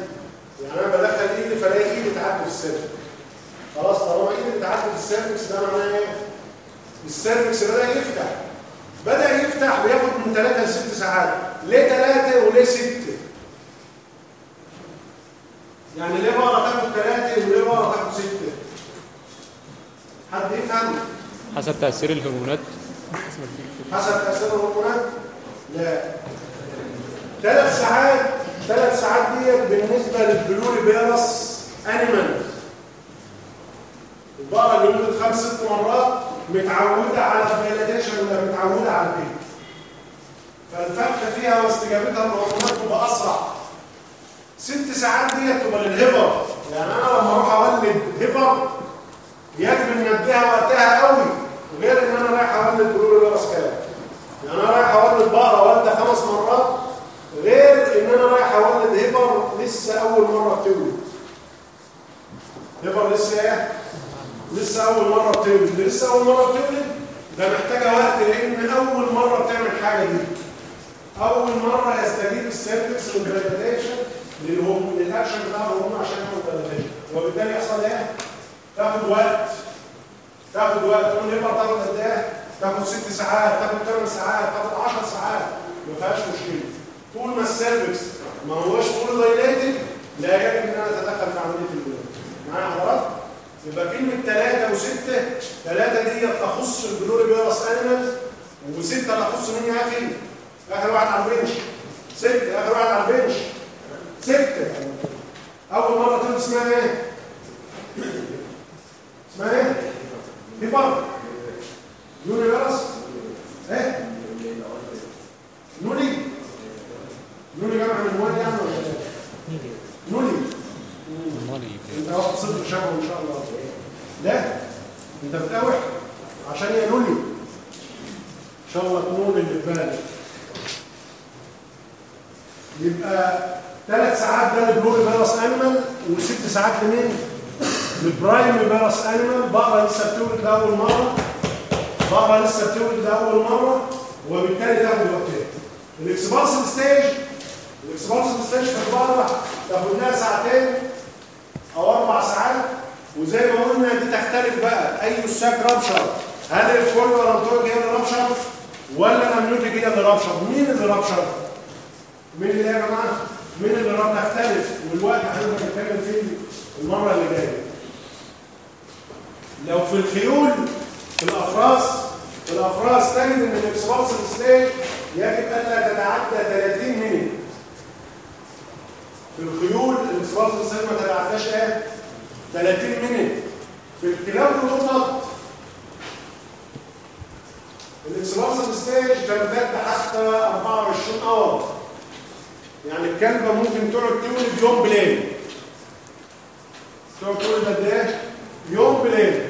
يعني أنا بدخل إيدي فلاقي إيدي تعدي في ال cervix. خلاص طالما إيدي بتعدي في ال cervix ده معناه إيه؟ ال cervix بدأ يفتح. بدأ يفتح بياخد من 3 ل 6 ساعات. ليه 3 وليه 6 يعني ليه بقرا تاخد 3 وليه بقرا تاخد 6 حد يفهم؟ حسب تأثير الهرمونات. حسب تأثير الهرمونات؟ لا. ثلاث ساعات ثلاث ساعات ديت بالنسبة لل pluriparous animal. البقره اللي ولدت خمس ست مرات متعودة على ال dilatation ولا متعودة على البيت. فالفتح فيها واستجابتها للهرمونات تبقى اسرع ست ساعات ديت تبقى لل heifer يعني أنا لما أروح أولد heifer يجب إن أديها وقتها قوي غير إن أنا رايح أولد pluriparous كام يعني أنا رايح أولد بقرة والده خمس مرات غير إن أنا رايح أولد heifer لسه أول مرة بتولد. heifer لسه إيه؟ لسه أول مرة بتولد. لسه أول مرة بتولد ده محتاجة وقت لأن أول مرة بتعمل حاجة دي. أول مرة يستجيب ال cervix لل dilatation للهرمون للأكشن بتاع الهرمون عشان يعمل dilatation وبالتالي يحصل إيه؟ تاخد وقت. تاخد وقت. تقول heifer تاخد قد إيه؟ تاخد ست ساعات تاخد ثمان ساعات تاخد 10 ساعات. ما فيهاش مشكلة. طول ما ال cervix ما هوش full dilated لا يجب إن أنا أتدخل في عملية الولاده معايا حضرتك يبقى كلمة ثلاثة وستة ثلاثة دي تخص ال pluriparous animals وستة تخص مين يا أخي؟ آخر واحد على ال bench. سته. آخر واحد على البنش. سته. أول مرة تولد اسمها إيه؟ اسمها إيه؟ دي فرق نوني بيرس إيه؟ نوني. نوني جمع من وين يعني ولا؟ نوني. امال إيه أنت واخد صفر شبه إن شاء الله. لا؟ أنت بتقاوح. عشان هي نوني. إن شاء الله تنون اللي في بالك. يبقى ثلاث ساعات ده لل pluriparous animal وست ساعات لمين؟ لل primiparous animal. بقرة لسه بتولد لاول مرة. بقرة لسه بتولد لاول مرة وبالتالي تاخد وقتها ال expulsive stage ال expulsive stage في البقرة تاخد لها ساعتين أو أربع ساعات. وزي ما قلنا دي تختلف بقى. أي ال sac rupture هل ال chorioallantoic هي اللي rupture ولا ال amniotic هي اللي rupture مين اللي rupture مين اللي يا جماعة مين اللي rup تختلف والوقت هنبقى نتكلم فيه المرة اللي جاية. لو في الخيول في الأفراس في الأفراس تجد إن ال expulsive stage يجب الا تتعدى 30 minute في الخيول ال expulsive stage ما تتعداش إيه 30 minute في الكلاب والقطط ال expulsive stage تمتد حتى 24 hour. يعني الكلبة ممكن تقعد تولد يوم بليل تقعد تولد قد إيه؟ يوم بليل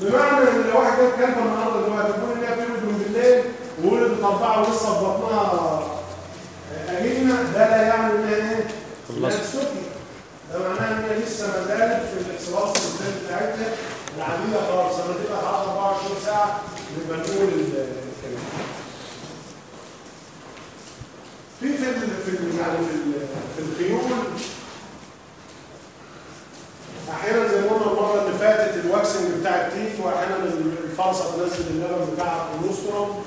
بمعنى إن لو واحد جاب كلبة النهارده دلوقتي تقول ان هي بتولد من بالليل وولدت اربعه ولسه في بطنها اجنه ده لا يعني إيه؟ إنها خلصت. تسكي ده معناه إن هي لسه ما زالت في ال expulsive بتاعتها العاديه خالص لما تبقى خلاص 24 ساعة نبقى نقول ال- الكلام في يعني في في الخيول. أحيانا زي ما قلنا المرة اللي فاتت ال waxing بتاع ال teat وأحيانا الفرسة تنزل اللبن بتاعها في النصره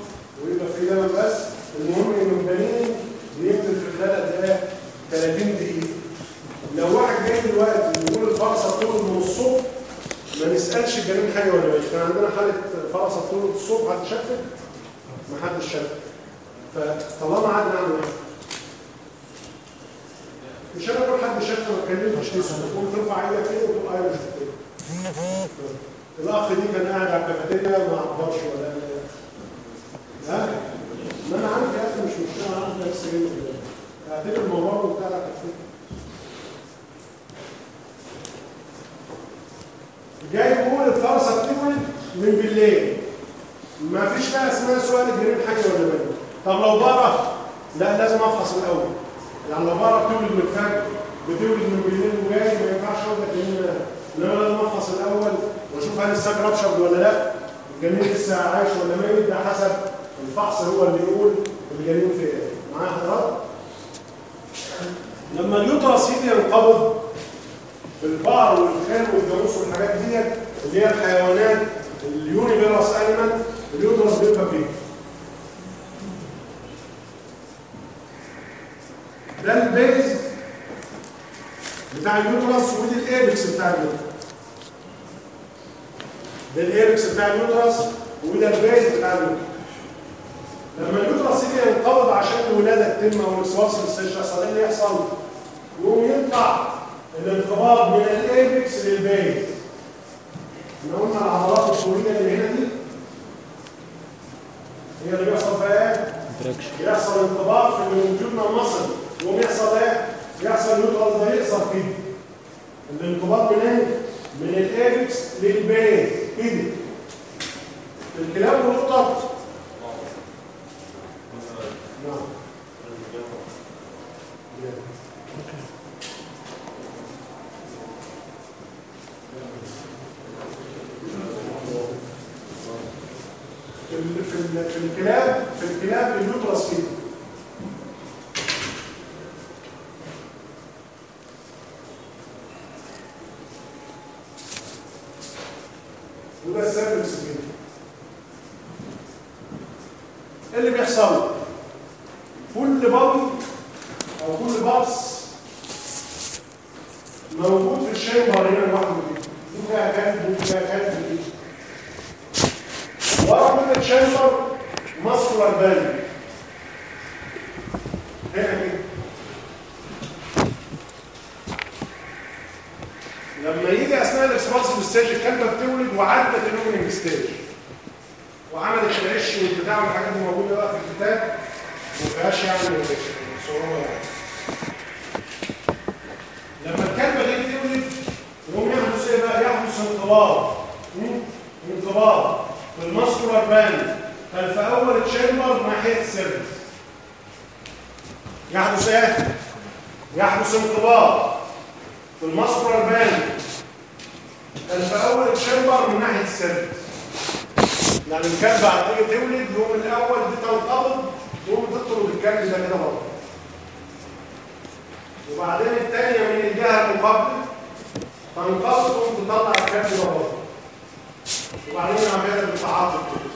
ويبقى في لبن بس. المهم إن البنين بينزل في خلال قد إيه؟ 30 دقيقة. لو واحد جاي دلوقتي ويقول الفرصة طول من الصبح ما نسالش الجنين حاجة ولا ماشي كان عندنا حالة فرصة طول الصبح هتشفت ما حدش شافها. فطالما عدنا عنه مش أنا أقول حد شاف ما اتكلمتش لسه تقوم ترفع إيدك كده شفت كده الأخ دي كان قاعد على الكافيتيريا ما عبرش ولا ها؟ ما أنا عارف يا أخي مش مشكلة أنا عارف لسه جاي. أعتبر الموضوع بتاع الكافيتيريا جاي بيقول الفرصة بتولد من بالليل. ما فيش بقى اسمها سؤال الجنين حاجة ولا بنت طب لو بره لا لازم أفحص الأول. يعني لو بره بتولد من الفجر بتولد من بالليل وجاي ما ينفعش أقول لك مات. انما لازم افحص الأول وأشوف هل ال sac rupture ولا لأ الجنين لسه عايش ولا ميت ده حسب الفحص هو اللي يقول الجنين في إيه معايا حضرتك لما ال uterus يجي ينقبض في البقر والخيل والجاموس والحاجات ديت اللي هي الحيوانات ال uniparous animal ال uterus بيبقى بيه ده ال base بتاع اليوترس ودي الايبكس بتاع اليوترس. ده الايبكس بتاع اليوترس وده البيز بتاع اليوترس. لما اليوترس يجي ينقبض عشان الولادة تتم أو الوسواس الاستشفاء يحصل إيه اللي يحصل؟ يقوم يطلع الانقباض من ال apex لل base. إحنا قلنا العضلات الطويله اللي هنا دي هي اللي بيحصل فيها إيه؟ يحصل انقباض في الجبنه المصل يقوم يحصل إيه؟ يحصل اليوترس ده يقصر كده الانقباض من إيه؟ من الايبكس للبيز كده الكلاب والقطط نعم في ال- في ال- في الكلاب في الكلاب ال uterus كده وده ال cervix كده إيه اللي بيحصل كل بطن أو كل بطس موجود في ال chamber هنا لوحده كده دي فيها كلب ودي فيها كلب كده ورا كل ال chamber muscular band هنا كده لما يجي اثناء ال expulsive stage الكلبه بتولد وعدت ال opening stage وعملت العش والبتاع والحاجات دي موجوده بقى في الكتاب ما فيهاش يعني صعوبه يعني لما الكلبه دي تولد يقوم يحدث إيه بقى؟ يحدث انقباض مم؟ انقباض في ال muscular band كان في اول chamber ناحيه ال cervix يحدث إيه؟ يحدث انقباض في ال muscular band كان في أول chamber من ناحية ال cervix يعني الكلب على تيجي تولد يوم الأول دي تنقبض تقوم تطرد الكلب ده كده بره وبعدين الثانية من الجهة المقابله تنقبض تقوم تطلع الكلب ده بره وبعدين العملية بتتعاطف كده.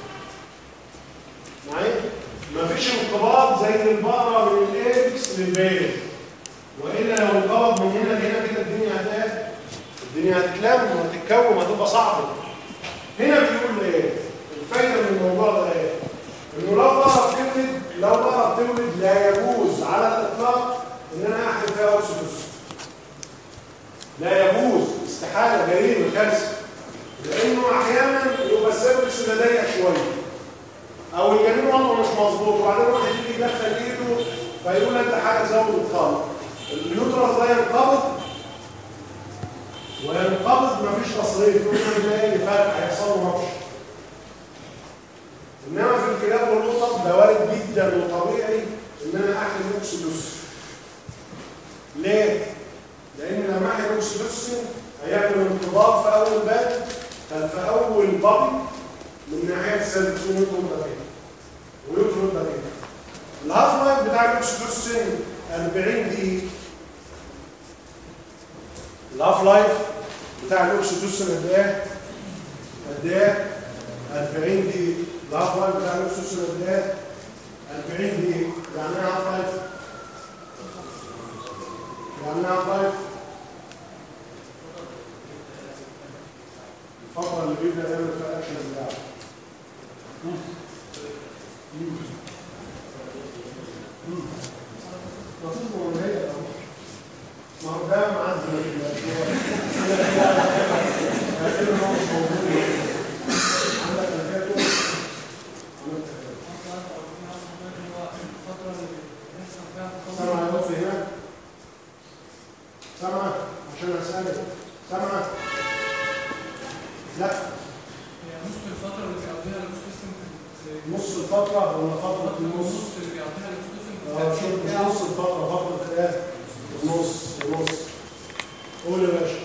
معايا؟ مفيش انقباض زي البقرة من الاكس للبيت. وإلا لو انقبض من هنا لهنا كده الدنيا هتاك الدنيا هتتلم وهتتكون وهتبقى صعبة. هنا بيقول إيه الفايدة من الموضوع ده إيه؟ إنه لو بقره بتولد لو بقره بتولد لا يجوز على الإطلاق إن أنا احمل فيها اوكسيدوس لا يجوز. استحالة جريمة كارثة. لأنه أحيانا يبقى ده ضيق شوية. أو الجنين وضعه مش مظبوط. وبعدين واحد يجي يدخل إيده فيقول أنت حاجة زود الخلق اليوترس ده ينقبض وينقبض مفيش تصريف. يقول تلاقي فرق هيحصل له نقش إنما في الكلاب والقطط ده وارد جدا وطبيعي ان أنا احمل oxytocin ليه؟ لأن لما احمل oxytocin هيعمل انقباض في أول band في أول band من ناحية ال cervix ويطرد ده ويطرد ده كده ال half life بتاع ال oxytocin 40 دقيقة. ال half life بتاع ال oxytocin قد إيه؟ قد إيه؟ 40 دقيقه ال half life بتاع ال oxytocin قد إيه؟ 40 دقيقه يعني إيه half life؟ يعني إيه half life؟ الفترة اللي بيبدا يعمل فيها الاكشن بتاعه هي أهو. ما هو ده معدل هتلاقي هو مش موجود عندك الفاتو سامع يا دكتور هنا سامع عشان اسالك سامع لا نص الفترة اللي بيقضيها الاكسوسيستم في نص الفترة ولا فترة النص؟ النص اللي بيقضيها الاكسوسيستم في آه التأثير شوف بتاعه نص الفترة فترة إيه؟ النص النص قول يا باشا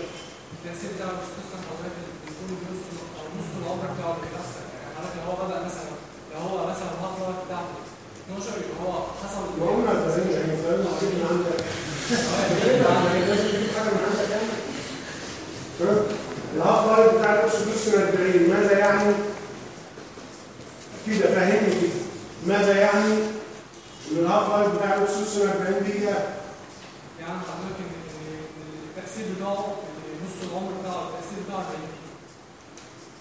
التأثير بتاع الاكسوسيستم حضرتك بيكون نص أو نص العمر بتاعه اللي بيأثر يعني حضرتك لو هو بدأ مثلا لو هو مثلا الفترة بتاعته 12 يبقى هو حصل ما قلنا الفريق يعني الفريق هتجيب من عندك لازم تجيب حاجة من عندك يعني ها؟ ال half life بتاع ال oxytocin 40 ماذا يعني؟ كده فهمني كده ماذا يعني؟ ان ال half life بتاع ال oxytocin 40 دي يعني حضرتك إن إن- إن التأثير بتاعه إن نص العمر بتاعه التأثير بتاعه 40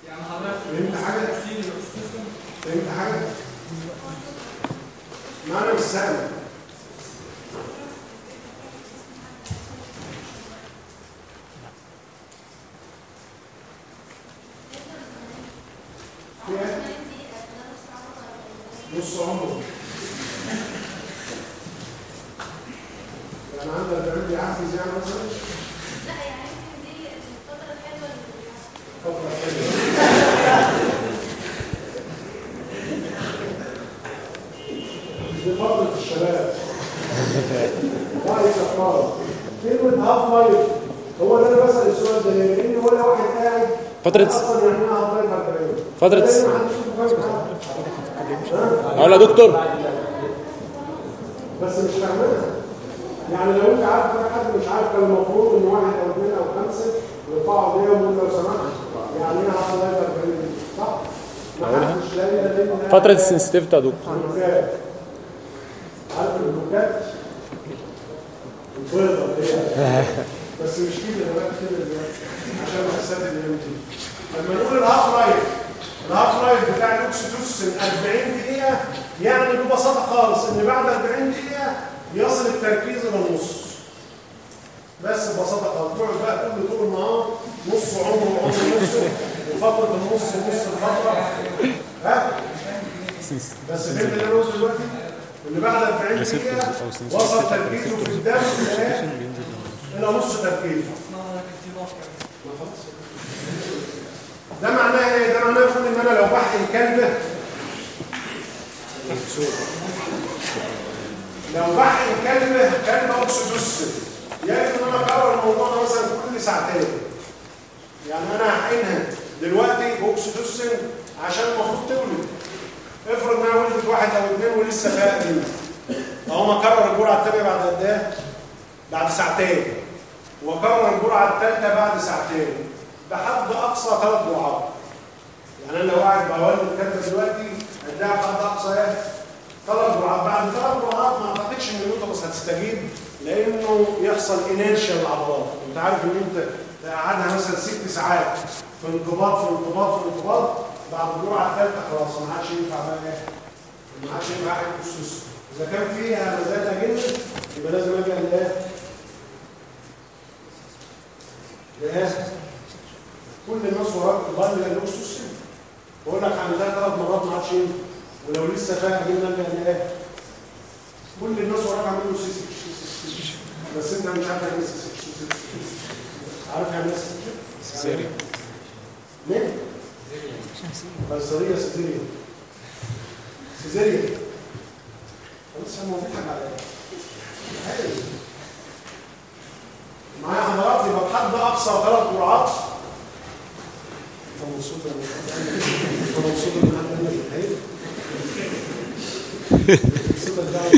يعني حضرتك فهمت حاجة؟ تأثير الاكسوسيستم فهمت حاجة؟ معنى مش سهل في إيه؟ نص عمره يعني عندك البنات بيعزز يعني مثلا فترة حلوة دي فترة الشباب رأيك يا خالد كلمة هاف لايف هو ده أنا بسأل السؤال ده ليه؟ لأن ولا واحد قاعد فترة- أصلا half life 40 فترة-. أقول يا دكتور بس مش فاهمينها يعني لو انت عارف حد مش عارف كان المفروض ان واحد أو اثنين أو خمسه يرفعوا ايديهم لو سمحت يعني إيه half life 40 صح؟ فترة ال sensitivity يا دكتور عارف البلوكات بس مش كده دلوقتي كده دلوقتي. عشان حساب اليوم دي لما نقول ال half life ال half life بتاع ال oxytocin 40 دقيقة يعني ببساطة خالص إن بعد 40 دقيقة يصل التركيز إلى النص. بس ببساطة خالص. تقعد بقى كل طول النهار نص عمره وعمر نصه وفترة النص نص الفترة. ها؟ بس فهمت اللي أنا دلوقتي ان بعد 40 دقيقة وصل تركيزه في الدم. إلى نص كمان ده معناه إيه؟ ده معناه يقول إن أنا لو بحقن كلبه. لو بحقن كلبه كلبه oxytocin يجب إن أنا اكرر الموضوع ده مثلا كل ساعتين. يعني أنا هحقنها دلوقتي oxytocin عشان المفروض تولد. افرض انها ولدت واحد أو اثنين ولسه قديمه اقوم اكرر الجرعة الثانية بعد قد إيه؟ بعد ساعتين. واكرر الجرعه الثالثة بعد ساعتين. بحد أقصى ثلاث جرعات يعني أنا لو قاعد بولد كلبه دلوقتي اديها بحد أقصى إيه؟ ثلاث جرعات بعد ثلاث جرعات ما أعتقدش إن ال uterus هتستجيب لأنه يحصل inertia للعضلات أنت عارف إن أنت تقعدها مثلا ست ساعات. في انقباض في انقباض في انقباض. بعد الجرعه الثالثة خلاص ما عادش ينفع بقى إيه؟ ما عادش ينفع حاجة خصوص إذا كان فيها مزايا جدا يبقى لازم أجي لايه؟ كل الناس وراك تضل الاكسوسين بقول لك عملتها ثلاث مرات ما عادش ولو لسه فاهم جدا يعني إيه كل الناس وراك سي سي بس أنت مش عارف يعني إيه سي سي عارف يعني إيه سي سيري ليه؟ قيصرية سيزيريا سيزيريا بس هم بيضحك على إيه؟ معايا حضرات يبقى بحد أقصى ثلاث جرعات. انت مبسوط انت مبسوط ان حد الدعوة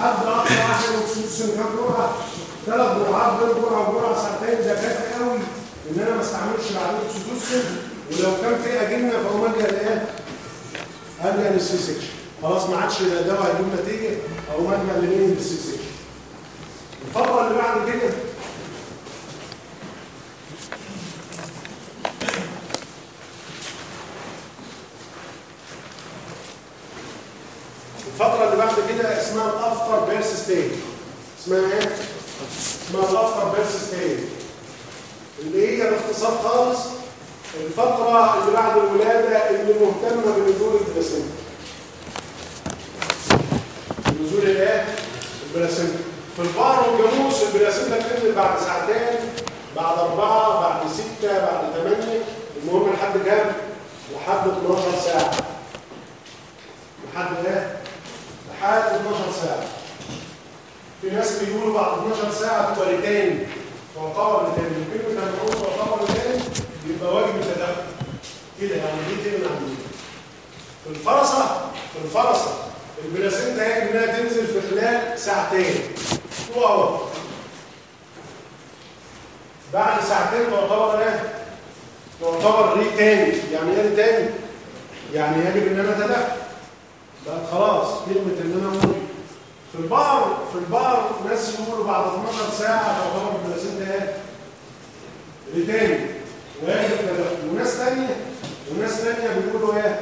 لحد اقصى واحد كام جرعة؟ ثلاث جرعات بين جرعة وجرعة ساعتين. ده كافي قوي إن أنا ما استعملش بعد اكسجين ولو كان في أجنة فهو ملجا لايه؟ الجا للسي 6 خلاص ما عادش دواء هيجيب نتيجة أو ملجا لمين للسي 6 الفقرة اللي بعد كده. الفترة اللي بعد كده اسمها ال afterbirth stage اسمها إيه؟ اسمها ال afterbirth stage اللي هي باختصار خالص الفترة اللي بعد الولادة اللي مهتمة بنزول الجسم في البقر والجاموس ال placenta بتنزل بعد ساعتين بعد أربعة بعد ستة بعد ثمانية المهم لحد كام؟ لحد 12 ساعة. لحد إيه؟ لحد 12 ساعة. في ناس بيقولوا بعد 12 ساعة تبقى retained تعتبر retained كلمة لما نقول تعتبر retained يبقى واجب التدخل. كده يعني دي كلمة عندنا في الفرسة في الفرسة ال placenta يجب إنها تنزل في خلال ساعتين or بعد ساعتين تعتبر إيه؟ تعتبر retained يعني إيه retained؟ يعني يجب إن أنا أتدخل بقت خلاص كلمة إن أنا أقول في البقر في البقر ناس يقولوا بعد 12 ساعة تعتبر ال placenta إيه؟ retained ويجب التدخل وناس تانية وناس تانية بيقولوا إيه؟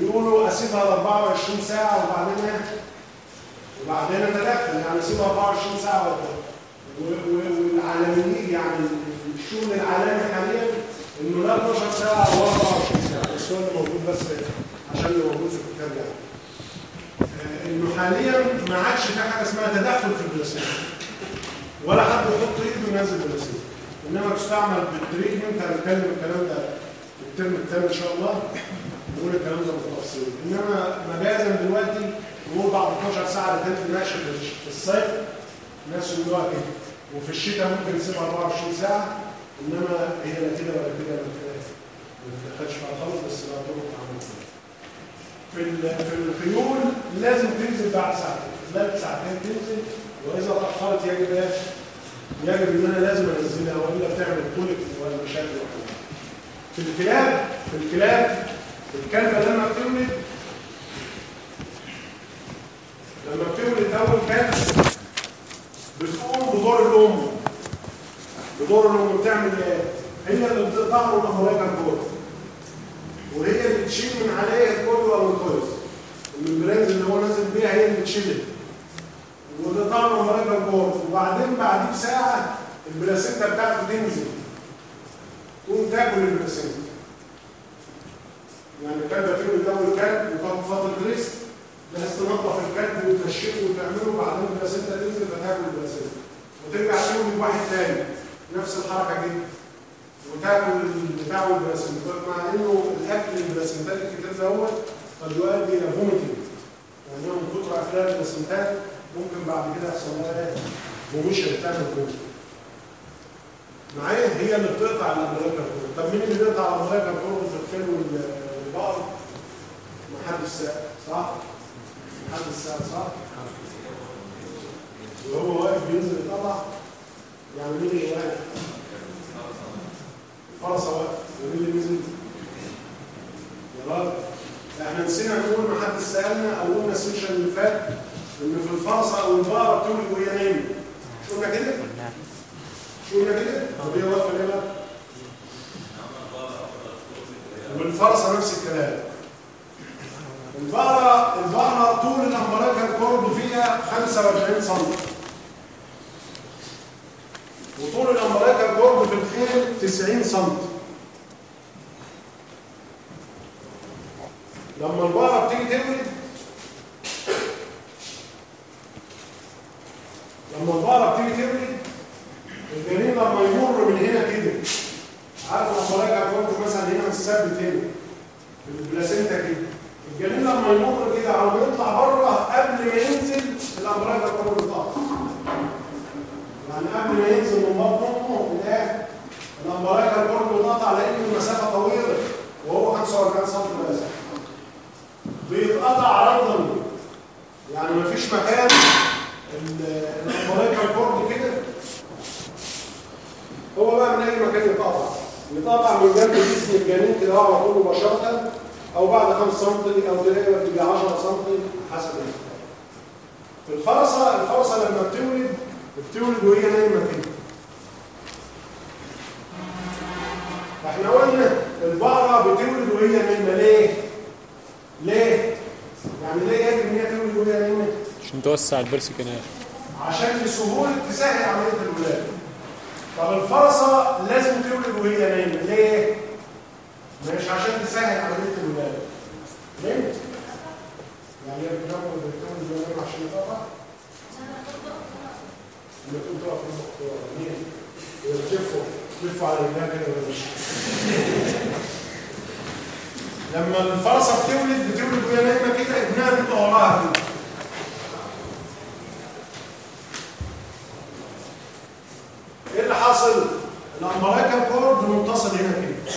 بيقولوا اسيبها ل 24 ساعة وبعدين إيه؟ وبعدين اتدخل يعني اسيبها 24 ساعة واتدخل و- و- والعالميين يعني الشغل العالمي حاليا إنه لا 12 ساعة ولا 24 ساعة بس هو اللي موجود بس عشان اللي موجود في الكتاب يعني. آه، إنه حاليا ما عادش في حاجة اسمها تدخل في ال placenta ولا حد يحط إيده ينزل placenta إنما تستعمل بال treatment هنتكلم الكلام ده في ال term الثاني إن شاء الله. نقول الكلام ده بالتفصيل إنما مجازا دلوقتي نقول بعد 12 ساعة لتنزل ماشي في الصيف الناس يقولوها كده وفي الشتاء ممكن نسيبها 24 ساعة إنما هي لا كده ولا كده ما تدخلش فيها خالص بس لا طرق عمل كده. في في الخيول لازم تنزل بعد ساعتين خلال ساعتين تنزل وإذا تأخرت يجب إيه؟ يجب إن أنا لازم أنزلها وإلا بتعمل كوليك ولا مشاكل وحاجات. في الكلاب في الكلاب الكلبه لما بتولد لما بتولد أول كلب بتقوم بدور الأم. بدور الأم بتعمل إيه؟ هي اللي له الامراض الكويس وهي اللي بتشيل من عليه الكل أو الكويس الممبرانز اللي هو نازل بيها هي اللي بتشيلها وتقطع له الامراض الكويس وبعدين بعد بساعه ال placenta بتاعته تنزل. تقوم تاكل ال placenta. يعني الكلب تولد اول كلب وتاخد فتره rest بحيث تنظف الكلب وتنشفه وتعمله بعدين ال placenta تنزل فتاكل ال placenta وترجع تولد واحد تاني. نفس الحركة دي. وتاكل البتاع وال placenta مع إنه الأكل البلاسينتات الكتير دوت قد يؤدي إلى vomiting يعني من كتر أكلها البلاسينتات ممكن بعد كده يحصل لها إيه؟ vomition تعمل vomition معايا؟ هي اللي بتقطع ال cord طب مين اللي بيقطع ال cord في الخيل والبقر؟ محدش سائل صح؟ محدش سائل صح؟ وهو واقف بينزل يطلع يعني مين اللي واقف؟ الفرس واقف ومين اللي نزل؟ يا راجل إحنا نسينا نقول ما حد سالنا أو قلنا ال session اللي فات إن في الفرسه أو البقره بتولد وهي نايمه مش قلنا كده؟ شو قلنا كده؟ طب هي واقفة ليه بقى؟ والفرسه نفس الكلام. البقره البقره طول ال umbilical cord فيها 45 سم وطول ال umbilical cord في الخيل 90 سم لما البقره بتيجي تولد لما البقره بتيجي تولد الجنين لما يمر من هنا كده عارف ال umbilical cord مثلا هنا متثبت هنا في ال placenta كده الجنين لما يمر كده ما يطلع بره قبل ما ينزل ال umbilical cord بتقطع يعني قبل ما ينزل من بطن أمه الايه ال umbilical cord بتقطع لأن المسافه طويلة وهو 45 سم بس بيتقطع ردا يعني مفيش مكان ال- ال umbilical cord كده. هو بقى من أي مكان يتقطع يتقطع من جنب جسم الجنين كده على طول مباشرة. أو بعد 5 سم أو تلاقي تبقى 10 سم حسب الاختيار. في الفرسة الفرسة لما بتولد بتولد وهي نايمة كده إحنا قلنا البقرة بتولد وهي نايمة. ليه؟ ليه؟ يعني ليه يجب إن هي تولد وهي نايمة؟ عشان توسع البرس كنال. عشان لسهوله تسهل عملية الولادة. طب الفرصة لازم تولد وهي نايمة. ليه؟ مش عشان تسهل عمليه الولاده ليه؟ يعني هي بتولد وهي نايمه عشان تقطع لما تقوم تقف في المخ مين؟ يلفوا يلفوا على رجلها كده لما الفرسة بتولد بتولد وهي نايمة كده ابنها بيبقى وراها كده إيه اللي حاصل؟ ال umbilical cord متصل هنا كده.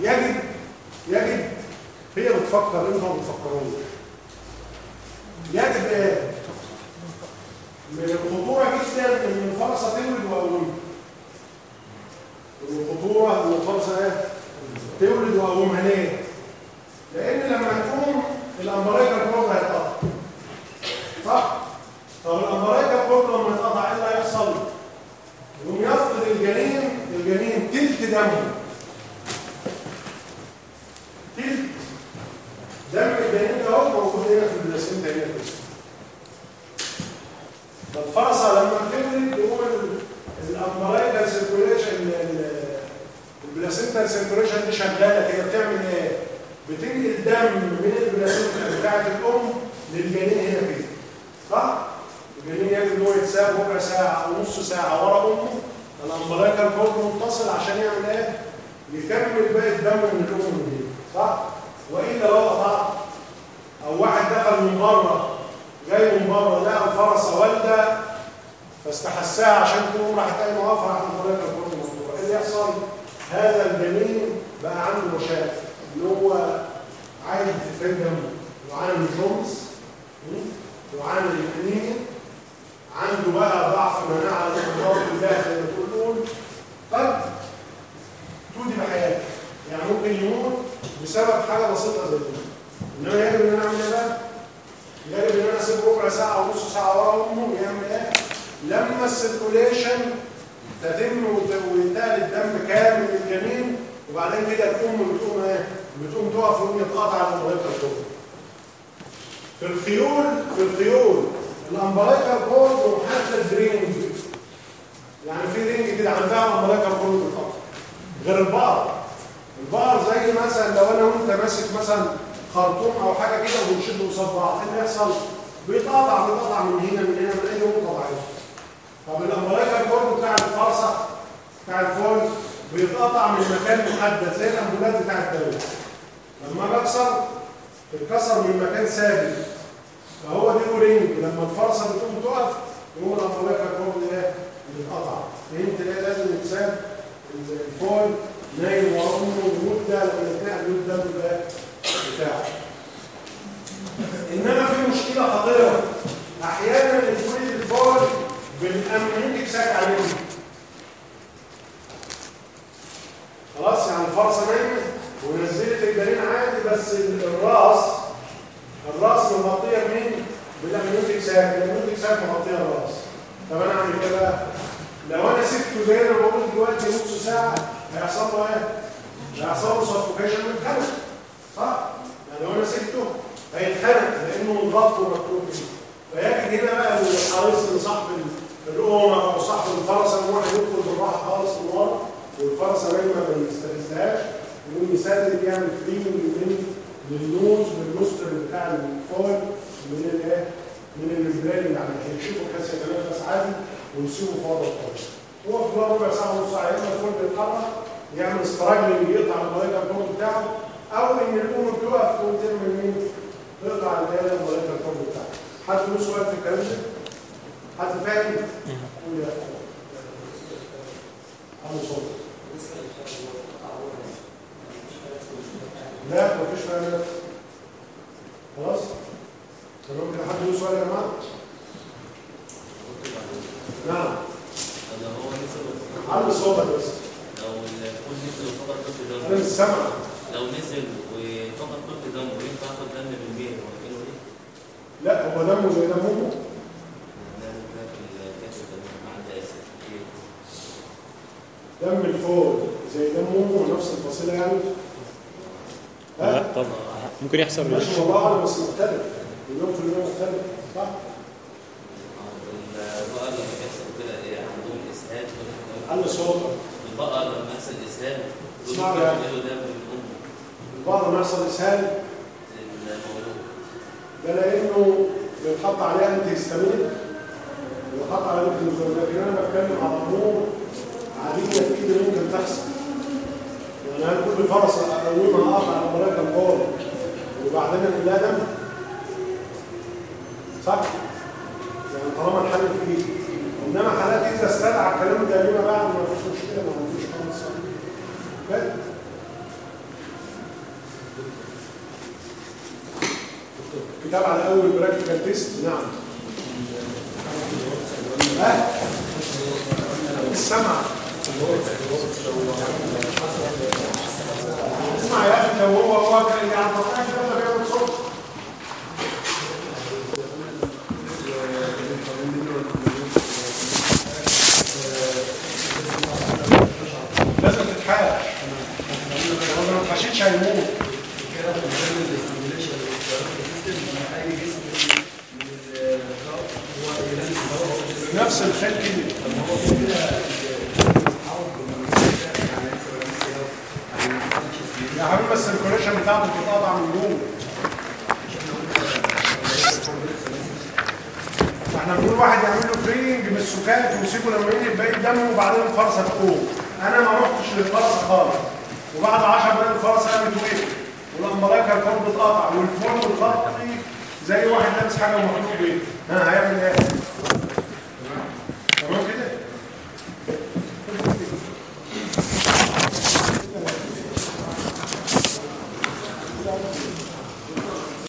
يجب يجب هي بتفكر أنتوا ما يجب إيه؟ الخطورة جدا إن الفرسة تولد واقوم الخطورة إن الفرسة إيه؟ تولد واقومها ليه؟ لأن لما تقوم ال umbilical cord هيتقطع صح؟ طب ال umbilical cord لما يتقطع إيه اللي هيحصل؟ يقوم يفقد الجنين الجنين تلت دمه تلت دم الجنين هنا في ال placenta هنا كده فالفرسة لما بتولد يقوم ال umbilical circulation ال placenta circulation دي شغالة كده بتعمل إيه؟ بتنقل دم من ال placenta بتاعت الأم للجنين هنا كده صح؟ الجنين يجب ان هو يتساب ربع ساعة أو نص ساعة ورا أمه ال umbilical cord متصل عشان يعمل إيه؟ يكمل باقي الدم من الام من هنا صح؟ وإلا لو قطعت أو واحد دخل من بره جاي من بره لقى الفرسة والدة فاستحسها عشان تقوم راح تاني واقفه راح ال umbilical cord مفتوح إيه اللي يحصل؟ هذا الجنين بقى عنده مشاكل اللي هو عايز دمه وعامل jaundice وعامل الانيميا عنده بقى ضعف مناعة للامراض بالله زي ما تقول قد تودي بحياته يعني ممكن يموت بسبب حاجة بسيطة زي دي. انما يجب ان أنا أعمل إيه بقى؟ يجب ان أنا أسيب ربع ساعة أو نص ساعة ورا أمه يعمل إيه؟ لما ال circulation تتم وينتقل الدم كامل للجنين وبعدين كده الام بتقوم إيه؟ بتقوم تقف وهي تقطع على الكبرى في الخيول في الخيول ال umbilical cord وحتى ال ring يعني في ring كده عندها umbilical cord غير البقر البقر زي مثلا لو أنا وأنت ماسك مثلا خرطوم أو حاجة كده وبنشد قصاد بعض. إيه اللي يحصل؟ بيتقطع بيتقطع من هنا من هنا من أي نقطه ضعيفه طب ال umbilical cord بتاع الفرسة بتاع ال foal بيتقطع من مكان محدد زي الأمبولات بتاع الدوا. لما أجي أكسر اتكسر من مكان ثابت. فهو دي ring لما الفرسة بتقوم تقف يقوم ال umbilical cord إيه؟ بيتقطع. فهمت ليه لازم يتساب؟ ال foal نايم ورا امه لمده لما يتنقل ده بتاعه إنما في مشكلة خطيرة أحيانا ال foal ال foal بال amniotic sac عليهم خلاص يعني الفرسة نايمة ونزلت الجنين عادي بس الرأس الرأس مغطية بمين؟ بال amniotic sac ال amniotic sac مغطية الرأس طب أنا أعمل إيه بقى؟ لو أنا سبته زي ما بقول دلوقتي نص ساعة هيحصل له إيه؟ هيحصل له suffocation من الخنق صح؟ يعني لو أنا سبته هيتخنق لأنه متغطي ومكتوم فيه فيجي هنا بقى الحريص لصاحب الأمة أو صاحب الفرسة إن واحد يدخل بالراحة خالص من ورا والفرسة نايمة ما يستفزهاش يقوم يسدد يعمل فرينج من للنوز بالمستر بتاع الفول من الايه؟ من الممبران اللي على هيكشفوا بحيث يتنفس عادي ويسيبه فاضي خالص. هو في ربع ساعة ونص ساعة يا إما الفول بيتحرك يعمل ستراجلنج يقطع الكون بتاعه أو إن الأم بتقف تقوم تعمل مين؟ تقطع اللي هي الملايكة الكون بتاعه. حد له سؤال في الكلام ده؟ حد فاهم؟ قول يا أبو صوت لا مفيش فاهم خلاص؟ تمام كده حد له سؤال يا جماعة؟ نعم علي صوتك بس لو الفول نزل طفل أنا دم مش لو نزل وفقد طفل دم وينفع اخد دم من بين واكله إيه؟ لا هو دمه زي دم أمه نعمل ده في الكاتب ده مع الاسف دم الفول زي دم أمه نفس الفصيلة يعني؟ لا؟ طبعا ممكن يحصل ماشي والله اعلم بس مختلف. اليوم في اليوم مختلف صح؟ البقر لما بيحصل كده إيه عندهم إسهال. حل صوت البقر لما يحصل إسهال اسمع ممكن بقى. يعملوا ده بالام بعض ما يحصل اسهال ده لأنه بيتحط عليه انتي هيستامين بيتحط عليه الكلوزون لكن أنا بتكلم على أمور عادية ايدي ممكن تحصل يعني هل كل فرس اقومها اقطع على مراكب القوم وبعدين الادم صح؟ يعني طالما الحل في ايدي إنما حالات اذا استدعى الكلام ده لما بعد ما فيش مشكلة ما فيش خالص أوكي؟ كتاب على أول براكتيكال تيست؟ نعم. السمع. اسمع يا أخي لو هو هو كان طبعا كده بيعمل صوت لازم تتحاش لو ما اتحاشتش هيموت. نفس الخيل كده يا حبيبي بس الكوريشن بتاعته بتتقطع من جوه. إحنا بنقول واحد يعمل له فرينج من السكات ويسيبه لما ينقل باقي دمه وبعدين الفرصه تقوم. أنا ما رحتش للفرصة خالص. وبعد 10 دقايق الفرصة قامت وقفت. والامبراكه الفرد اتقطع والفرد الخطي زي واحد لابس حاجة ومخلوق بيه. ها هيعمل إيه؟